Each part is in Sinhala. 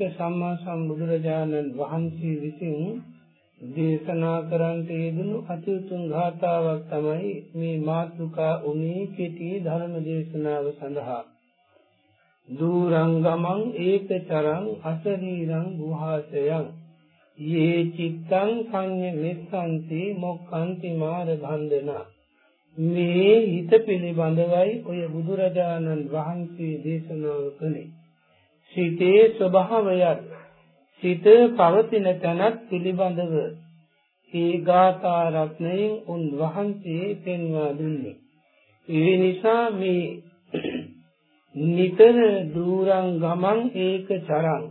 ශ්‍රේෂ්ඨ සම්මා සම්බුදුරජාණන් වහන්සේ විසින් දේශනා කරන්ට යෙදුණු අතිඋතුම් ගාථාවක් තමයි මේ මාතෘකා උනේ කෙටි ධර්ම දේශනාව සඳහා. දූරංගමං ඒකචරං අසරීරං ගුහාසයං. යේ චිත්තං සංය මෙස්සන්ති මොක්ඛන්ති මාර බන්ධනා මේ හිත පිළිබඳවයි ඔය බුදුරජාණන් වහන්සේ දේශනාව කළේ. සිතේ ස්වභාවයත් සිත පවතින තැනත් පිළිබඳව ඒ ගාථා රත්නයෙන් උන් වහන්සේ පෙන්වා දුන්නේ. ඒ නිසා මේ නිතර දුරං ගමන් ඒක චරං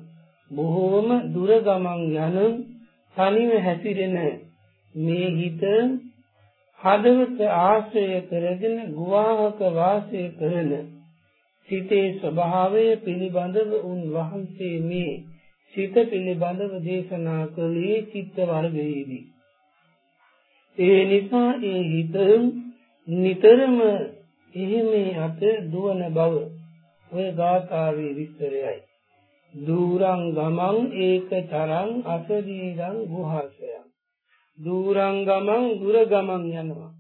බොහෝම දුර ගමන් යන තනිව හැසිරෙන මේ හිත හදවත ආශ්‍රය කරගෙන ගුවාහක වාසය කරන සිතේ ස්වභාවය පිළිබඳව උන් වහන්සේ මේ සිත පිළිබඳව දේශනා කළේ චිත්ත වර්ගයේදී. ඒ නිසා ඒ හිත නිතරම එහෙමේ අත දුවන බව ඔය ගාථාවේ විස්තරයයි. දූරං ගමං ඒක තරං අසදීරං ගුහාසයං. දූරං ගමං දුර ගමන් යනවා.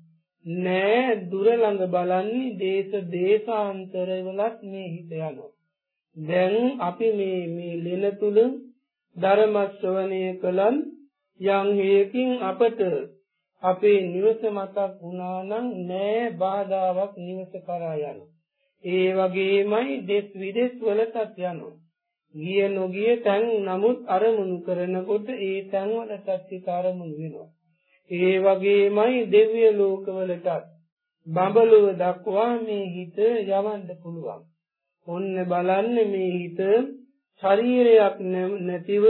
නෑ දුර ළඟ බලන්නේ දේශ දේශාන්තරවලත් මේ හිත යනවා. දැන් අපි මේ මේ ලෙන තුල ධර්ම ශ්‍රවණය කළන් යම් හේකින් අපට අපේ නිවස මතක් වුණා නම් නෑ බාධාවක් නිවස කරා යනවා. ඒ වගේමයි දෙස් විදෙස් වලටත් යනවා. ගිය නොගිය තැන් නමුත් අරමුණු කරනකොට ඒ තැන් වලටත් සිත අරමුණු වෙනවා. ඒ වගේමයි දිව්‍ය ලෝකවලටත්. බඹලුව දක්වා මේ හිත යවන්න පුළුවන්. ඔන්න බලන්න මේ හිත ශරීරයක් නැතිව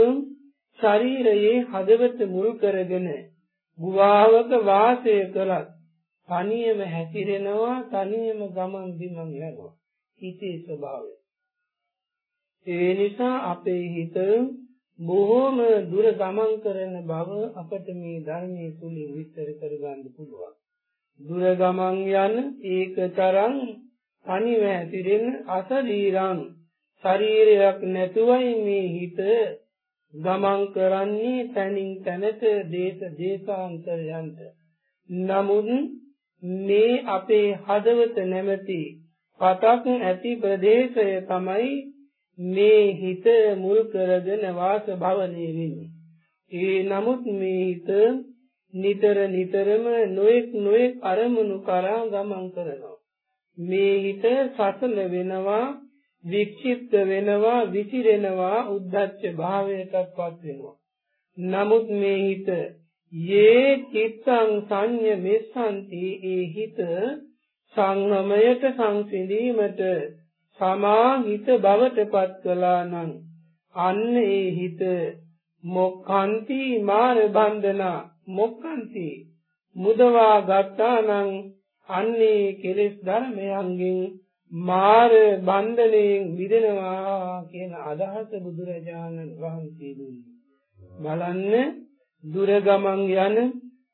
ශරීරයේ හදවත මුල් කරගෙන ගුවාවක වාසය කළත් තනියම හැසිරෙනවා තනියම ගමන් බිමන් යනවා. හිතේ ස්වභාවය. ඒ නිසා අපේ හිත බොහෝම දුර ගමන් කරන බව අපට මේ ධර්මයේ තුලින් විස්තර කරගන්න පුළුවන්. දුර ගමන් යන ඒකතරං අනිව ඇතිරෙන අසදීරං ශරීරයක් නැතුවයි මේ හිත ගමන් කරන්නේ තනින් තැනට දේශ දේශාන්තරයන්ට. නමුත් මේ අපේ හදවත නැමැති පතක් ඇති ප්‍රදේශය තමයි මේ හිත මුල් කරගෙන වාස භවනේ වෙන්නේ. ඒ නමුත් මේ හිත නිතර නිතරම නොඑක් නොඑක් අරමුණු කරා ගමන් කරනවා. මේ හිත සසල වෙනවා, වික්ෂිප්ත වෙනවා, විසිරෙනවා, උද්දච්ච භාවයටත්පත් වෙනවා. නමුත් මේ හිත යේ චිත්තං සංඤ මෙස්සන්ති ඒ හිත සංගමයට සංසිඳීමට සමාහිත බවට පත් කළා නම් අන්න ඒ හිත මොක්ඛන්ති මාර බන්ධනා මොක්ඛන්ති මුදවා ගත්තා නම් අන්නේ කෙලෙස් ධර්මයන්ගෙන් මාර බන්ධණයෙන් මිදෙනවා කියන අදහස බුදුරජාණන් වහන්සේ දුන්නේ. බලන්න දුර ගමන් යන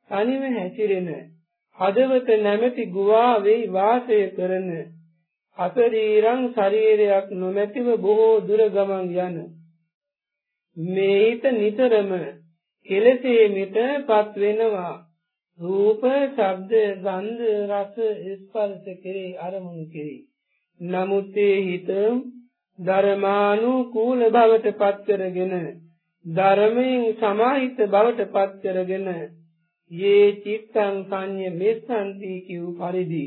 තනිව හැසිරෙන හදවත නැමැති ගුවාවේ වාසය කරන අතරීරං ශරීරයක් නොමැතිව බොහෝ දුර ගමන් යන. මේ හිත නිතරම කෙලෙසෙමිටපත් වෙනවා. රූප, ශබ්ද, ගන්ධ, රස, ස්පර්ශ කෙරේ අරමුණු කෙරේ. නමුත් ඒ හිත ධර්මානුකූල බවට පත් කරගෙන ධර්මයෙන් සමාහිත බවට පත් කරගෙන යේ චිත්තං සංඤ මෙස්සන්ති කියු පරිදි.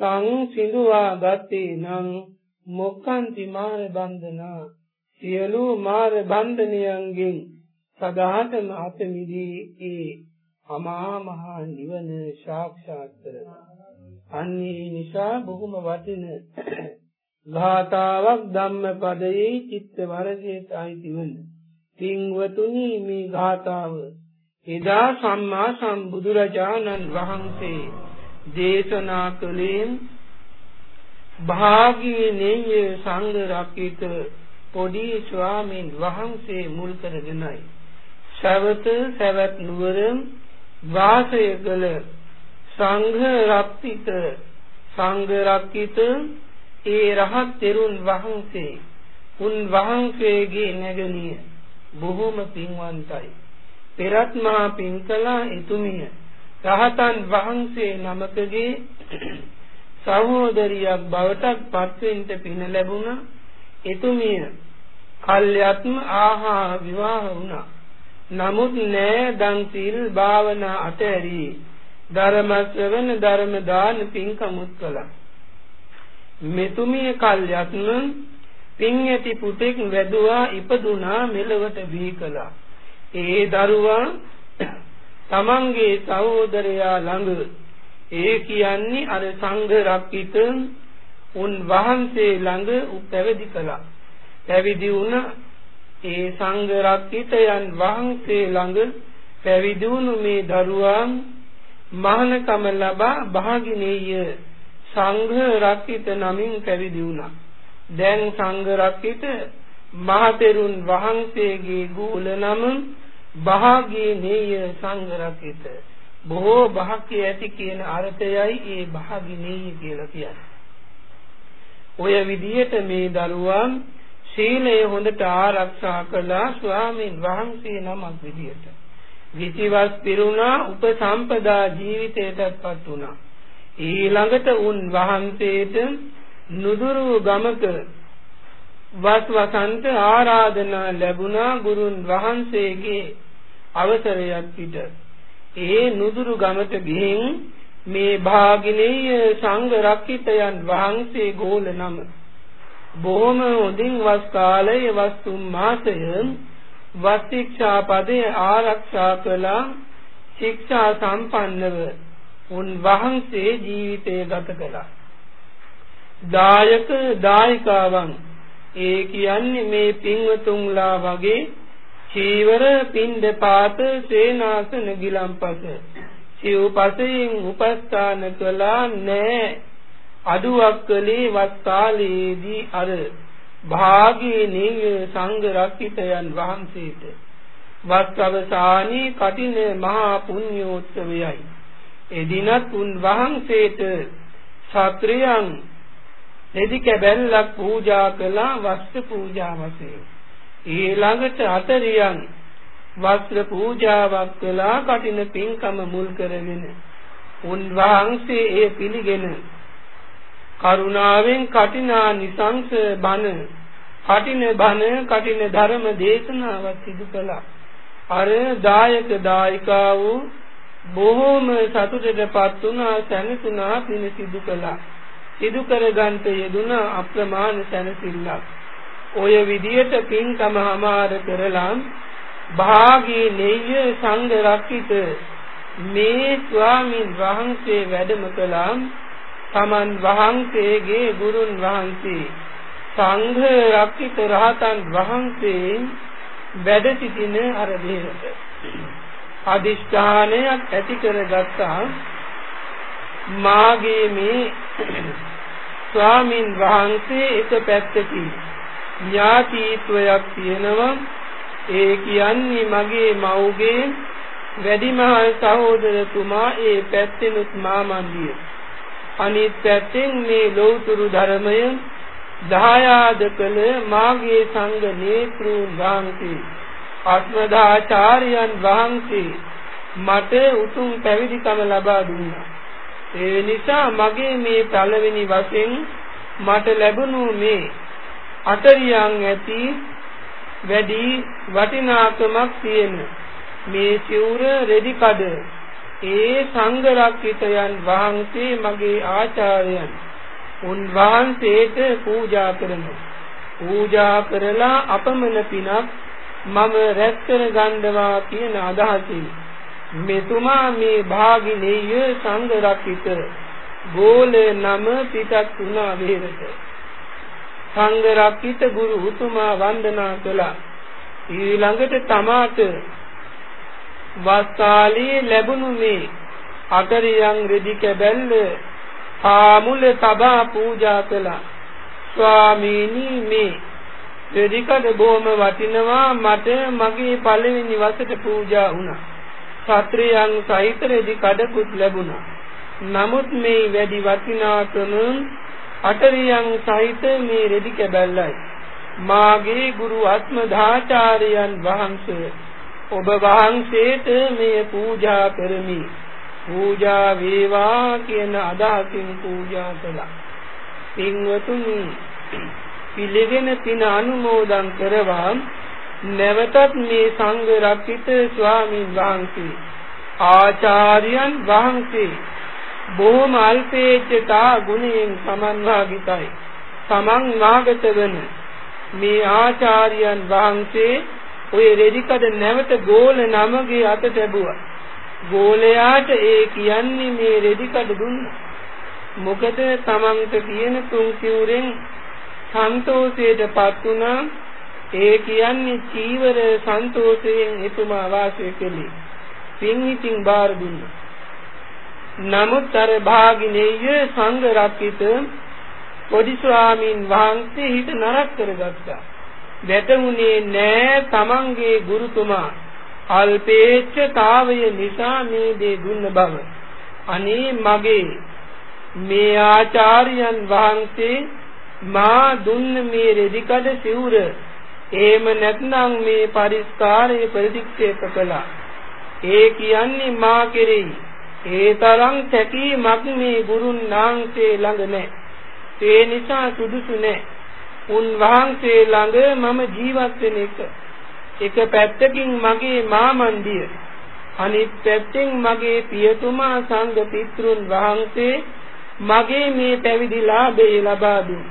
සංසිඳුවා ගත්තේ නම් මොක්ඛන්ති මාර බන්ධනා සියලු මාර බන්ධනයන්ගෙන් සදාතම අත මිදී ඒ අමා මහ නිවන සාක්ෂාත් කරගන්න. අන්නේ නිසා බොහොම වටින ගාතාවක් ධම්මපදයේ චිත්ත වරදයට අයිති වන. පින්වතුනි මේ ගාතාව එදා සම්මා සම්බුදුරජාණන් වහන්සේ දේශනා කළේ භාගීනේය සංඝ රක්කිත පොඩි ස්වාමීන් වහන්සේ මුල් කරගෙනයි. සවත සවැත් නුවර වාසය කළ සංඝ රක්කිත සංඝ රක්කිත ඒ රහත් තෙරුන් වහන්සේ උන් වහන්සේගේ නැගණිය බොහොම පින්වන්තයි. පෙරත් මහා පින්කලා එතුමිය. රහතන් වහන්සේ නමකගේ සහෝදරියක් බවට පත්වෙන්න පින ලැබුණා. එතුමිය කල්යත්ම ආහා විවාහ වුණා. නමුත් නෑ දන් සීල් භාවනා අතහැරී ධර්ම ශ්‍රවණ ධර්ම දාන පින්කමුත් කළා මෙතුමිය කල්යත්ම පින් ඇති පුතෙක් වැදුවා ඉපදුනා මෙලවට බිහි කළා. ඒ දරුවා තමන්ගේ සහෝදරයා ළඟ ඒ කියන්නේ අර සංඝ රක්කිත උන් වහන්සේ ළඟ පැවිදි කළා. පැවිදි වුණ ඒ සංඝ රක්කිතයන් වහන්සේ ළඟ පැවිදි වුණු මේ දරුවන් මහානකම ලබා භාගිනේය සංඝ රක්කිත නමින් පැවිදි වුණා. දැන් සංඝ රක්කිත මහතෙරුන් වහන්සේගේ ගෝල නම භාගී නේය සංඝරකිත බොහෝ භාග්‍ය ඇති කියන අර්ථයයි ඒ භාගී නේය කියලා කියන්නේ. ඔය විදිහට මේ දරුවන් සීලය හොඳට ආරක්ෂා කළා ස්වාමීන් වහන්සේ නමක් විදිහට. විචිවස් පිරුණා උපසම්පදා ජීවිතයටත්පත් වුණා. ඊළඟට උන් වහන්සේට නුදුරු ගමක වස් වසන්ත ආරාධනා ලැබුණා ගුරුන් වහන්සේගේ අවසරයක් පිට. ඒ නුදුරු ගමට ගිහින් මේ භාගිනීය සංඝ රක්කිතයන් වහන්සේ ගෝල නම. බොහොම හොඳින් වස් කාලයේ වස් තුන් මාසය වස් ශික්ෂා පදේ ආරක්ෂා කළා. ශික්ෂා සම්පන්නව උන් වහන්සේ ජීවිතය ගත කළා. දායක දායිකාවන් ඒ කියන්නේ මේ පින්වතුන්ලා වගේ චීවර පින්ඩ පාත සේනාසන ගිලම්පස සිව්පසයෙන් උපස්ථාන කළා නෑ. අඩුවක් කලේ වත් කාලයේදී අර භාගී නිය සංඝ රක්කිතයන් වහන්සේට. වත් අවසානී කටින මහා පුණ්‍යෝත්සවයයි. එදිනත් උන් වහන්සේට ශාත්‍රයන් රෙදි කැබැල්ලක් පූජා කළා වස්ත්‍ර පූජා වශයෙන්. ඊළඟට අතරියන් වස්ත්‍ර පූජාවක් කළා කටින පින්කම මුල් කරගෙන. උන්වහන්සේ ඒ පිළිගෙන කරුණාවෙන් කටිනා නිසංස බණ කටින බණ කටින ධර්ම දේශනාවක් සිදු කළා. අර දායක දායිකා වූ බොහෝම සතුටටපත් වුණා සැනසුණා පින සිදු කළා. සිදු කරගන්ට යෙදුන අප්‍රමාණ සැනසෙල්ලක්. ඔය විදියට පින්කම හමාර කරලා භාගී නෙය්‍ය සංඝ රක්කිත මේ ස්වාමින් වහන්සේ වැඩම කළා තමන් වහන්සේගේ ගුරුන් වහන්සේ සංඝ රක්කිත රහතන් වහන්සේ වැඩ සිටින අර දෙයට අදිෂ්ඨානයක් ඇති කරගත්තා. මාගේ මේ ස්වාමින් වහන්සේ එක පැත්තකින් ඥාතිත්වයක් තියෙනවා ඒ කියන්නේ මගේ මව්ගේ වැඩිමහල් සහෝදරතුමා ඒ පැත්තෙනුත් මාමන්දිය අනිත් පැත්තෙන් මේ ලෞතුරු ධර්මය දහයාද කළ මාගේ සංඝ නේත්‍රුන් වහන්සේ අත්මදාචාර්යයන් වහන්සේ මට උතුම් පැවිදිකම ලබා දුන්නා. ඒ නිසා මගේ මේ පළවෙනි වශයෙන් මට ලැබුණු මේ අටරියන් ඇති වැඩි වටිනාකමක් තියෙන මේ සිවුර රෙදි කඩ. ඒ සංඝ රක්කිතයන් වහන්සේ මගේ ආචාර්යයන්. උන්වහන්සේට පූජා කරනවා. පූජා කරලා අපමණ පිනක් මම රැස් කර ගන්නවා කියන අදහසින් මෙතුමා මේ භාගිනේය සංඝ රක්කිත ගෝල නම පිටත් වුණා වේරට. සංඝ රක්කිත ගුරු උතුමා වන්දනා කළා. ඊළඟට තමාට වස්තාලේ ලැබුණු මේ අකරියන් රෙදි කැබැල්ල ආමුල තබා පූජා කළා. ස්වාමීනි මේ රෙදිකඩ බොහොම වටිනවා. මට මගේ පළවෙනි වසට පූජා වුණා. ශාත්‍රයන් සහිත රෙදිකඩකුත් ලැබුණා. නමුත් මේ වැඩි වටිනාකම අටරියන් සහිත මේ රෙදි කැබැල්ලයි මාගේ ගුරු ආත්මධාචාර්යයන් වහන්සේ ඔබ වහන්සේට මේ පූජා කරමි පූජා වේවා කියන අදහසින් පූජා කළා. පින්වතුනි පිළිගෙන පින අනුමෝදන් කරවා නැවතත් මේ සංඝ රක්කිත ස්වාමීන් වහන්සේ ආචාර්යයන් වහන්සේ බොහොම අල්පේච්ඡතා ගුණයෙන් සමන්වාගිතයි. තමන් වාගත වන මේ ආචාර්යයන් වහන්සේ ඔය රෙදිකඩ නැවත ගෝල නමගේ අතට ලැබුවා. ගෝලයාට ඒ කියන්නේ මේ රෙදි කඩ දුන්නා. මොකද තමන්ට කියන තුන් සිවුරෙන් සන්තෝෂයටපත් වුණා. ඒ කියන්නේ චීවර සන්තෝෂයෙන් එතුමා වාසය කළේ. පින් ඉතින් බාර දුන්නා. නමුත් අර භාගිනේය සංඝ රක්කිත පොඩි ස්වාමීන් වහන්සේ හිත නරක කරගත්තා. වැටුනේ නෑ තමන්ගේ ගුරුතුමා අල්පේච්ඡතාවය නිසා මේ දේ දුන්න බව. අනේ මගේ මේ ආචාර්යයන් වහන්සේ මා දුන්න මේ රෙදිකඩ සිවුර එහෙම නැත්නම් මේ පරිස්කාරය ප්‍රතික්ෂේප කළා. ඒ කියන්නේ මා කෙරෙහි ඒ තරම් තැකීමක් මේ ගුරුන් වහන්සේ ළඟ නැහැ. ඒ නිසා සුදුසු නැහැ. උන්වහන්සේ ළඟ මම ජීවත් වෙන එක එක පැත්තකින් මගේ මාමණ්ඩිය අනිත් පැත්තෙන් මගේ පියතුමා සංඝ පිතෘන් වහන්සේ මගේ මේ පැවිදි ලාභය ලබා දුන්.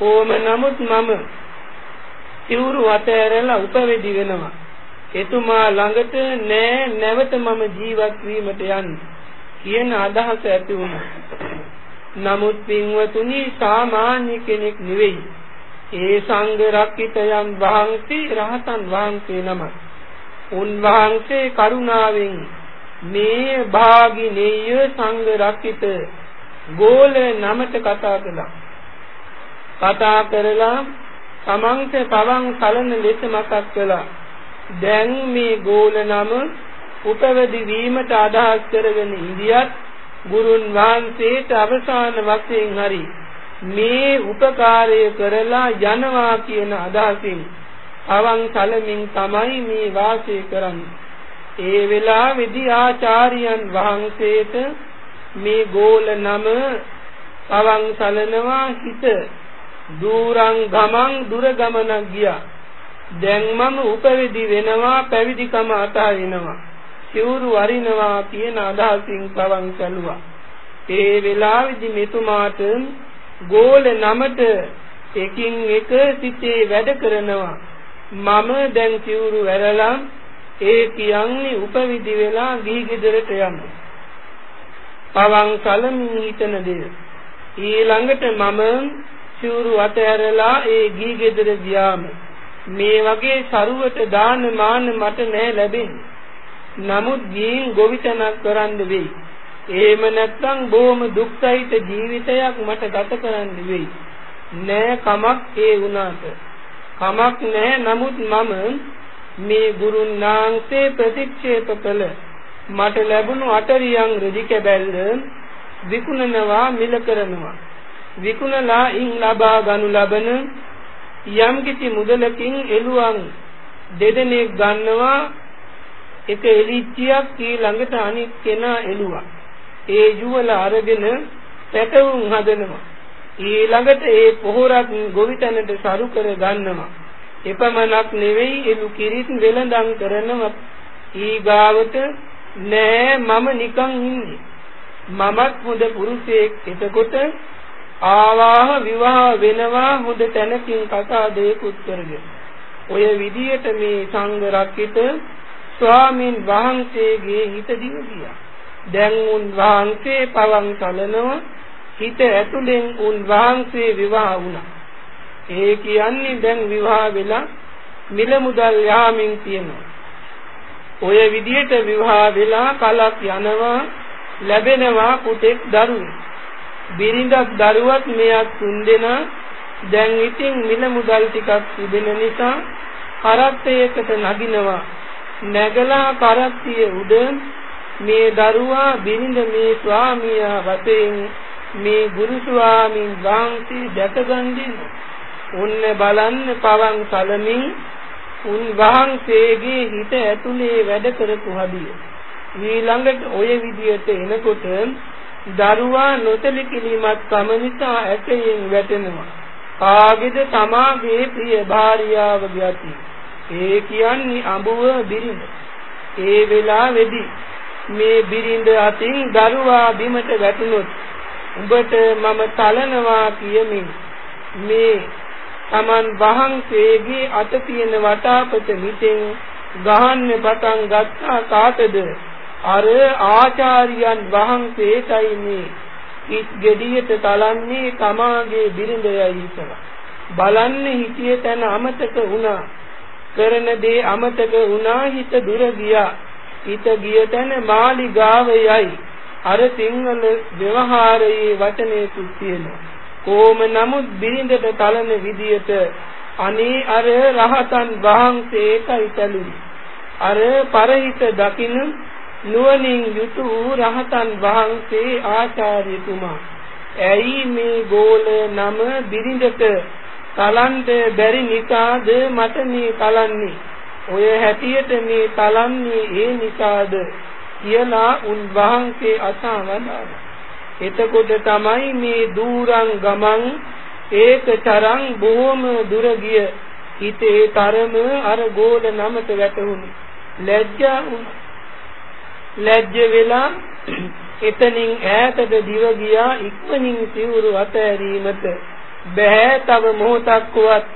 ඕම නමුත් මම සිවුරු අතෑරලා උපවෙදි වෙනවා. එතුමා ළඟට නෑ නැවත මම ජීවත් වීමට යන්නේ කියන අදහස ඇති වුණා. නමුත් පින්වතුනි සාමාන්‍ය කෙනෙක් නෙවෙයි. ඒ සංඝ රක්කිතයන් වහන්සේ රහතන් වහන්සේ නම. උන්වහන්සේ කරුණාවෙන් මේ භාගිනේය සංඝ රක්කිත ගෝල නමට කතා කළා. කතා කරලා තමන්ට පවන් කලන ලෙස මතක් කළා. දැන් මේ ගෝල නම උපවදි වීමට අදහස් කරගෙන ඉඳියත් ගුරුන් වහන්සේට අවසාන වශයෙන් හරි මේ උපකාරය කරලා යනවා කියන අදහසින් අවන් සලමින් තමයි මේ වාසය කරන්නේ. ඒ වෙලාවේදී ආචාර්යයන් වහන්සේට මේ ගෝල නම අවන් සලනවා හිත දූරං ගමන් දුර ගමනක් ගියා. දැන් මම උපවිදි වෙනවා පැවිදිකම අතහරිනවා සිවුරු වරිනවා කියන අදහසින් පවන් සැලුවා. ඒ වෙලාවේදී මෙතුමාට ගෝල නමට එකින් එක සිටේ වැඩ කරනවා. මම දැන් සිවුරු වැරලා ඒ කියන්නේ උපවිදි වෙලා ගිහි ගෙදරට යන්න පවන් සලමින් හිතන දේ. ඊළඟට මම සිවුරු අතහැරලා ඒ ගිහි ගෙදර ගියාම මේ වගේ සරුවට දාන මාන මට නෑ ලැබෙන්නේ. නමුත් ගිහින් ගොවිතැනක් කරන්න වෙයි. එහෙම නැත්නම් බොහොම දුක්සහිත ජීවිතයක් මට ගත කරන්න වෙයි. නෑ කමක් ඒ වුණාට. කමක් නෑ නමුත් මම මේ ගුරුන් වහන්සේ ප්‍රතික්ෂේප කළ මට ලැබුණු අටරියන් රෙදි කැබැල්ල විකුණනවා මිල කරනවා විකුණලා ඉන් ලබා ගනු ලබන යම් කිසි මුදලකින් එළුවන් දෙදෙනෙක් ගන්නවා එක එලිච්චියක් ඊළඟට අනිත් කෙනා එළුවා. ඒ යුවල අරගෙන පැටවුම් හදනවා. ඊළඟට ඒ පොහොරක් ගොවිතැනට සරු කර ගන්නවා. එපමණක් නෙවෙයි එළු කිරිත් වෙළඳන් කරනවා. ඊගාවට නෑ මම නිකන් ඉන්නේ. මමත් හොඳ පුරුෂයෙක් එතකොට ආවාහ විවාහ වෙනවා හොඳ තැනකින් කතා දෙයක්ුත් කරගෙන ඔය විදියට මේ සංඝ රක්කිත ස්වාමින් වහන්සේගේ හිත දිව ගියා. දැන් උන් වහන්සේ පවන් සලනවා හිත ඇතුලෙන් උන් වහන්සේ විවාහ වුණා. ඒ කියන්නේ දැන් විවාහ වෙලා මිල මුදල් යාමින් තියෙනවා. ඔය විදියට විවාහ වෙලා කලක් යනවා ලැබෙනවා පුතෙක් දරුවෙක්. බිරිඳක් දරුවත් මෙයක් තුන්දෙනා දැන් ඉතින් මිල මුදල් ටිකක් තිබෙන නිසා කරත්තයකට නගිනවා. නැගලා කරත්තිය උඩ මේ දරුවා බිරිඳ මේ ස්වාමියා වශයෙන් මේ ගුරු ස්වාමින් වහන්සේ දැකගන්නේ උන්න බලන්න පවන් සලමින් උන් වහන්සේගේ හිත ඇතුලේ වැඩ කරපු හදිය. ඊළඟට ඔය විදියට එනකොට දරුවා නොතලිකිලිමත් කම නිසා ඇටයෙන් වැටෙනවා. කාගේද තමාගේ ප්‍රිය භාර්යාවගේ අති. ඒ කියන්නේ අඹුව බිරිඳ. ඒ වෙලාවේදී මේ බිරිඳ අතින් දරුවා බිමට වැටුනොත් උඹට මම තලනවා කියමින් මේ Taman වහන්සේගේ අත තියෙන වටාපත මිටෙන් ගහන්න පටන් ගත්තා කාටද අර ආචාර්යයන් වහන්සේටයි මේ ඉස් ගෙඩියට තලන්නේ තමාගේ බිරිඳයයි හිතලා බලන්නේ හිතියේ තැන අමතක වුණා. කරන දේ අමතක වුණා හිත දුර ගියා. හිත ගිය තැන මාලිගාවයයි. අර සිංහල ව්‍යවහාරයේ වචනයකුත් තියෙනවා. කොහොම නමුත් බිරිඳට තලන විදියට අනේ අර රහතන් වහන්සේටයි තැළුනේ අර පරහිත දකින්න නුවණින් යුතු රහතන් වහන්සේ ආචාර්යතුමා. ඇයි මේ ගෝල නම බිරිඳට තලන්ට බැරි නිසාද මට මේ තලන්නේ ඔය හැටියට මේ තලන්නේ ඒ නිසාද කියලා උන් වහන්සේ අසවදාන. එතකොට තමයි මේ දූරං ගමන් ඒකතරං බොහොම දුර ගිය හිතේ තරම අර ගෝල නමට වැටුණු ලැජ්ජා වුණා. ලැජ්ජ වෙලා එතනින් ඈතට දිව ගියා ඉක්මනින් සිවුරු අතහැරීමට බෑ තව මොහොතක්වත්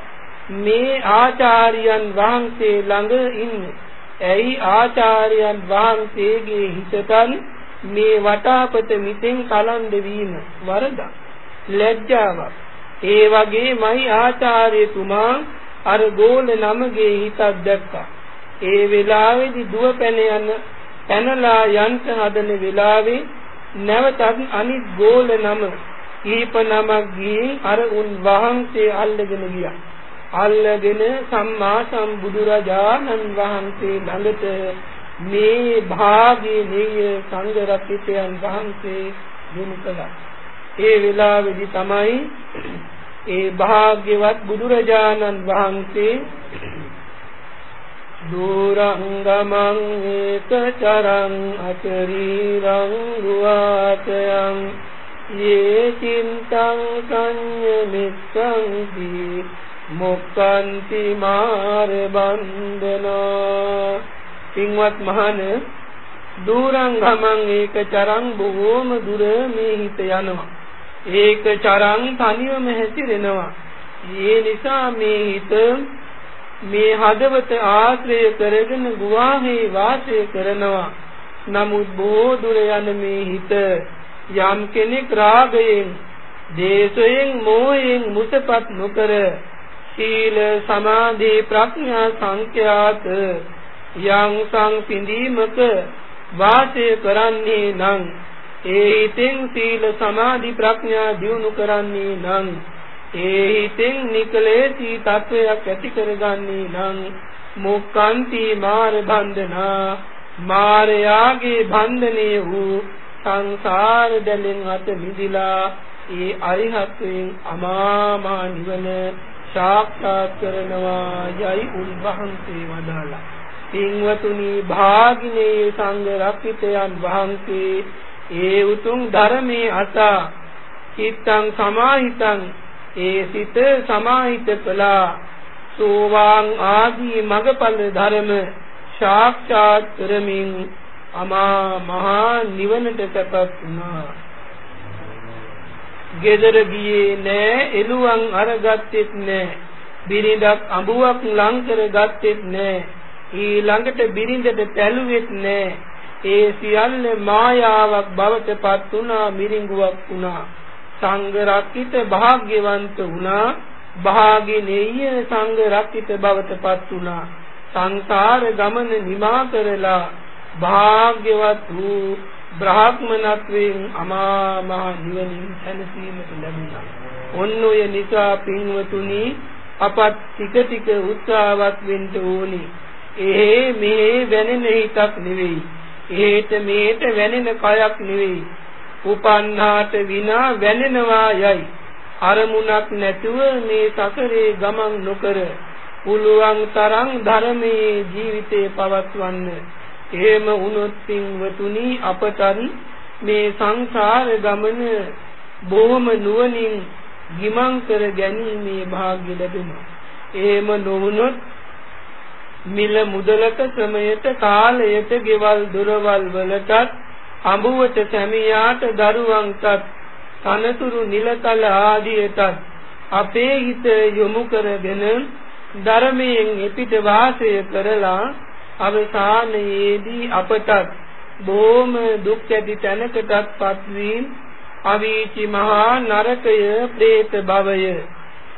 මේ ආචාර්යයන් වහන්සේ ළඟ ඉන්නේ. ඇයි ආචාර්යයන් වහන්සේගේ හිතතන් මේ වටාපත මිතෙන් කලන්ද වීම වරදක්? ලැජ්ජාවක්. ඒ වගේමයි ආචාර්යතුමා අර ගෝල නමගේ හිතක් දැක්කා. ඒ වෙලාවේදී දුව පැන යන පැනලා යන්ට හදන වෙලාවේ නැවතත් අනිත් ගෝල නම කීප නමක් ගිහින් අර උන් වහන්සේ අල්ලගෙන ගියා. අල්ලගෙන සම්මා සම්බුදුරජාණන් වහන්සේ ළඟට මේ භාගීනීය සංඝ රත්නයන් වහන්සේ යොමු කළා. ඒ වෙලාවේදී තමයි ඒ භාග්‍යවත් බුදුරජාණන් වහන්සේ දුරංගමං ඒකචරං අචරීරං රුවාතයං යේ චින්තං සංයමිස්සං දී මොක්කන්ති මාර බන්දනා පින්වත් මහණ දුරං ගමන් ඒක චරං බොහෝම දුර මේ හිත යනවා. ඒක චරං තනියම හැසිරෙනවා. ඒ නිසා මේ හිත මේ හදවත ආශ්‍රය කරගෙන ගුවාහේ වාසය කරනවා. නමුත් බොහෝ දුර යන මේ හිත යම් කෙනෙක් රාගයෙන් දේශයෙන් මෝහයෙන් මුසපත් නොකර සීල සමාධි ප්‍රඥා සංඛ්‍යාත යං සංපින්දීමක වාසය කරන්නේ නම් ඒ හිතෙන් සීල සමාධි ප්‍රඥා දියුණු කරන්නේ නම් ඒ හිතෙන් නිකලේසී තත්වයක් ඇති කරගන්නේ නම් මොක්කාන්ති මාර බන්ධනා මාරයාගේ බන්ධනේ වූ සංසාර දැලෙන් අත මිදිලා ඒ අරිහත්යෙන් අමාමා නිවන සාක්ෂාත් කරනවා යයි උන්වහන්සේ වදාලා පින්වතුනි භාගිනේ සංඝ රක්කිතයන් වහන්සේ ඒ උතුම් ධර්මයේ අසා චිත්තං සමාහිතං ඒ සිත සමාහිත කළා. සෝවාන් ආදී මගපල ධර්ම සාක්ෂාත් කරමින් අමා මහා නිවනට සැපත් වුණා. ගෙදර ගියේ නෑ එළුවන් අරගත්තෙත් නෑ. බිරිඳක් අඹුවක් ලං කරගත්තෙත් නෑ. ඊළඟට බිරිඳට පැළුවෙත් නෑ. ඒ සියල්ල මායාවක් බවට පත් වුණා මිරිඟුවක් වුණා. සංඝ රක්කිත භාග්‍යවන්ත වුණා භාගිනේය සංඝ රක්කිත බවට පත් වුණා සංසාර ගමන නිමා කරලා භාග්‍යවත් වූ බ්‍රාහ්මණත්වයෙන් අමා මහ නිවනින් සැනසීමට ලැබුණා. ඔන්න ඔය නිසා පින්වතුනි අපත් ටික ටික උත්සාහවත් වෙන්න ඕනි. ඒ මේ වැනෙන හිතක් නෙවෙයි. ඒට මේට වැනෙන කයක් නෙවෙයි. උපන්නාට විනා වැනෙනවා යයි. අරමුණක් නැතුව මේ සසරේ ගමන් නොකර පුළුවන් තරම් ධර්මයේ ජීවිතේ පවත්වන්න. එහෙම වුණොත් පින්වතුනි අපට මේ සංසාර ගමන බොහොම නුවණින් ගිමන් කර ගැනීමේ වාග්ය ලැබෙනවා. එහෙම නොවුනොත් මිල මුදලක ශ්‍රමයට කාලයට ගෙවල් දොරවල් වලටත් අඹුවට සැමියාට දරුවන්ටත් තනතුරු නිලතල ආදියටත් අපේ හිත යොමු කරගෙන ධර්මයෙන් එපිට වාසය කරලා අවසානයේදී අපටත් බොහොම දුක් ඇති තැනකටත්පත් වීම අවීචි මහා නරකය പ്രേත භවය.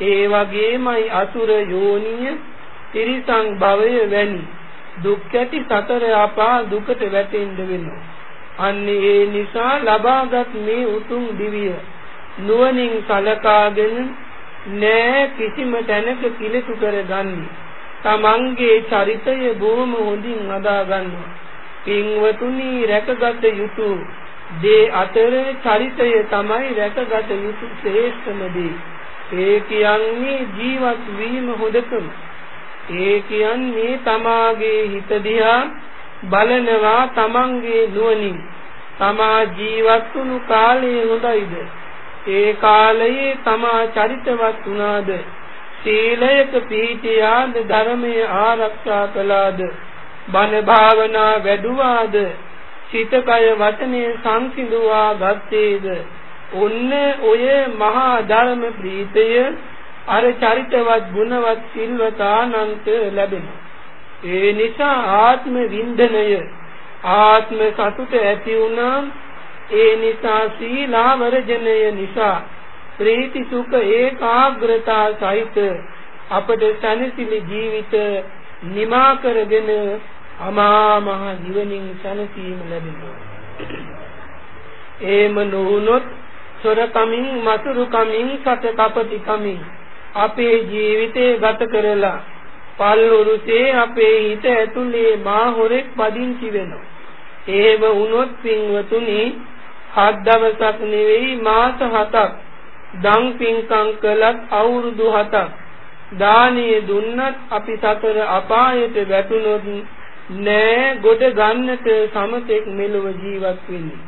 ඒ වගේමයි අසුර යෝනිය තිරිසං භවය වැනි දුක් ඇති සතර අපා දුකට වැටෙන්න වෙනවා. අන්නේ ඒ නිසා ලබාගත් මේ උතුම් දිවිය නුවණින් සලකාගෙන නෑ කිසිම තැනක කිලසු කරගන්නේ තමන්ගේ චරිතය බොහොම හොඳින් අදා ගන්නවා. පින්වතුනි රැකගත යුතු දේ අතර චරිතය තමයි රැකගත යුතු ශ්‍රේෂ්ඨම දේ. ඒ කියන්නේ ජීවත් වීම හොදකම. ඒ කියන්නේ තමාගේ හිත දිහා බලනවා තමන්ගේ නුවණින්. තමා ජීවත් වුණු කාලය හොඳයිද? ඒ කාලයේ තමා චරිතවත් වුණාද? සීලයක පිහිටියාද ධර්මයේ ආරක්ෂා කළාද බණ භාවනා වැඩුවාද සිත කය වචනේ සංසිඳුවා ගත්තේද ඔන්න ඔය මහා ධර්ම ප්‍රීතය අර චරිතවත් ගුණවත් සිල්වත් ආනන්ත ලැබෙනවා ඒ නිසා ආත්ම වින්දනය ආත්ම සතුට ඇති වුණා ඒ නිසා සීලාවර්ජනය නිසා ප්‍රීති සුඛ ඒකාග්‍රතා සහිත අපට සැනසෙලි ජීවිත නිමා කරගෙන අමා මහ නිවනින් සැනසීම ලැබෙනවා. ඒම නොවුනොත් සොරකමින් මසුරු කමින් සත කපටි කමින් අපේ ජීවිතේ ගත කරලා පල්ලුරුසේ අපේ හිත ඇතුලේ මා හොරෙක් පදිංචි වෙනවා. එහෙම වුණොත් පින්වතුනි හත් දවසක් නෙවෙයි මාස හතක් දන් පින්කම් කළත් අවුරුදු 7ක් දානීය දුන්නත් අපි සතර අපායට වැටුනොත් නෑ ගොඩ ගන්නට සමතෙක් මෙලොව ජීවත් වෙන්නේ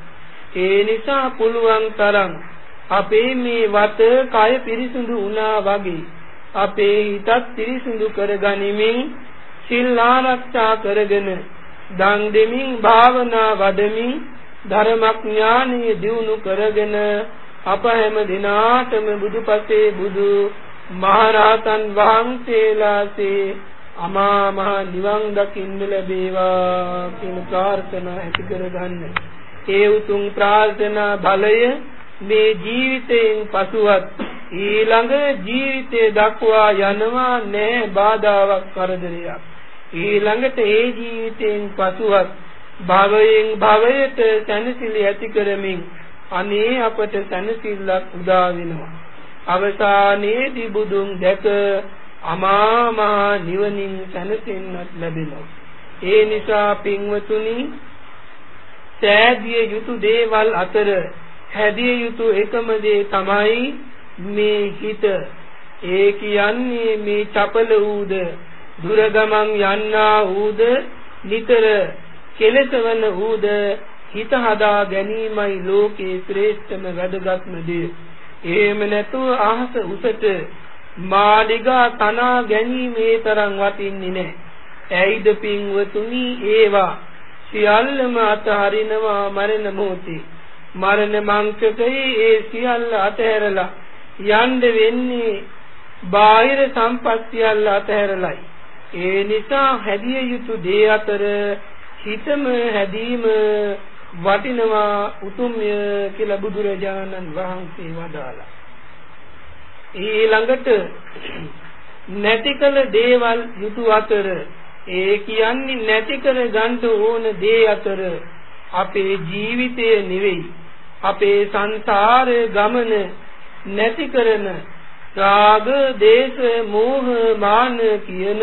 ඒ නිසා පුළුවන් තරම් අපේ මේ වත කය පිරිසුදු වුණා වගේ අපේ හිතත් පිරිසිදු කරගනිමින් සිල් ආරක්ෂා කරගෙන දන් දෙමින් භාවනා වඩමින් ධර්මඥානෙ දියුණු කරගෙන අප හැම දිනාටම බුදුපසේ බුදු මහරහතන් වහන්සේලාසේ අමා මහ නිවන් දකින්න ලැබේවා කියන ප්‍රාර්ථනා ඇති කරගන්න. ඒ උතුම් ප්‍රාර්ථනා බලය මේ ජීවිතයෙන් පසුවත් ඊළඟ ජීවිතේ දක්වා යනවා නෑ බාධාවක් කරදරයක්. ඊළඟට ඒ ජීවිතයෙන් පසුවත් භවයෙන් භවයට සැනසෙලි ඇති කරමින් අනේ අපට සැනසෙල්ලක් උදා වෙනවා. අවසානයේදී බුදුන් දැක අමා මහ නිවනින් සැනසෙන්නත් ලැබෙනවා. ඒ නිසා පින්වතුනි සෑදිය යුතු දේවල් අතර හැදිය යුතු එකම දේ තමයි මේ හිත. ඒ කියන්නේ මේ චපල ඌද දුර ගමන් යන්නා ඌද නිතර කෙලසවන ඌද හිත හදා ගැනීමයි ලෝකේ ශ්‍රේෂ්ඨම වැදගත්ම දේ. එහෙම නැතුව අහස උසට මාලිගා තනා ගැනීමේ තරම් වටින්නේ නැහැ. ඇයිද පින්වතුනි ඒවා සියල්ලම අතහරිනවා මරණ මොහොතේ. මරණ මංචකයේ ඒ සියල්ල අතහැරලා යන්න වෙන්නේ බාහිර සම්පත් සියල්ල අතහැරලයි. ඒ නිසා හැදිය යුතු දේ අතර හිතම හැදීම වටිනවා උතුම්ය කියලා බුදුරජාණන් වහන්සේ වදාලා. ඊළඟට නැති කළ දේවල් යුතු අතර ඒ කියන්නේ නැති කර ගන්න ඕන දේ අතර අපේ ජීවිතය නෙවෙයි අපේ සංසාර ගමන නැති කරන රාග, දේශ, මෝහ, මාන කියන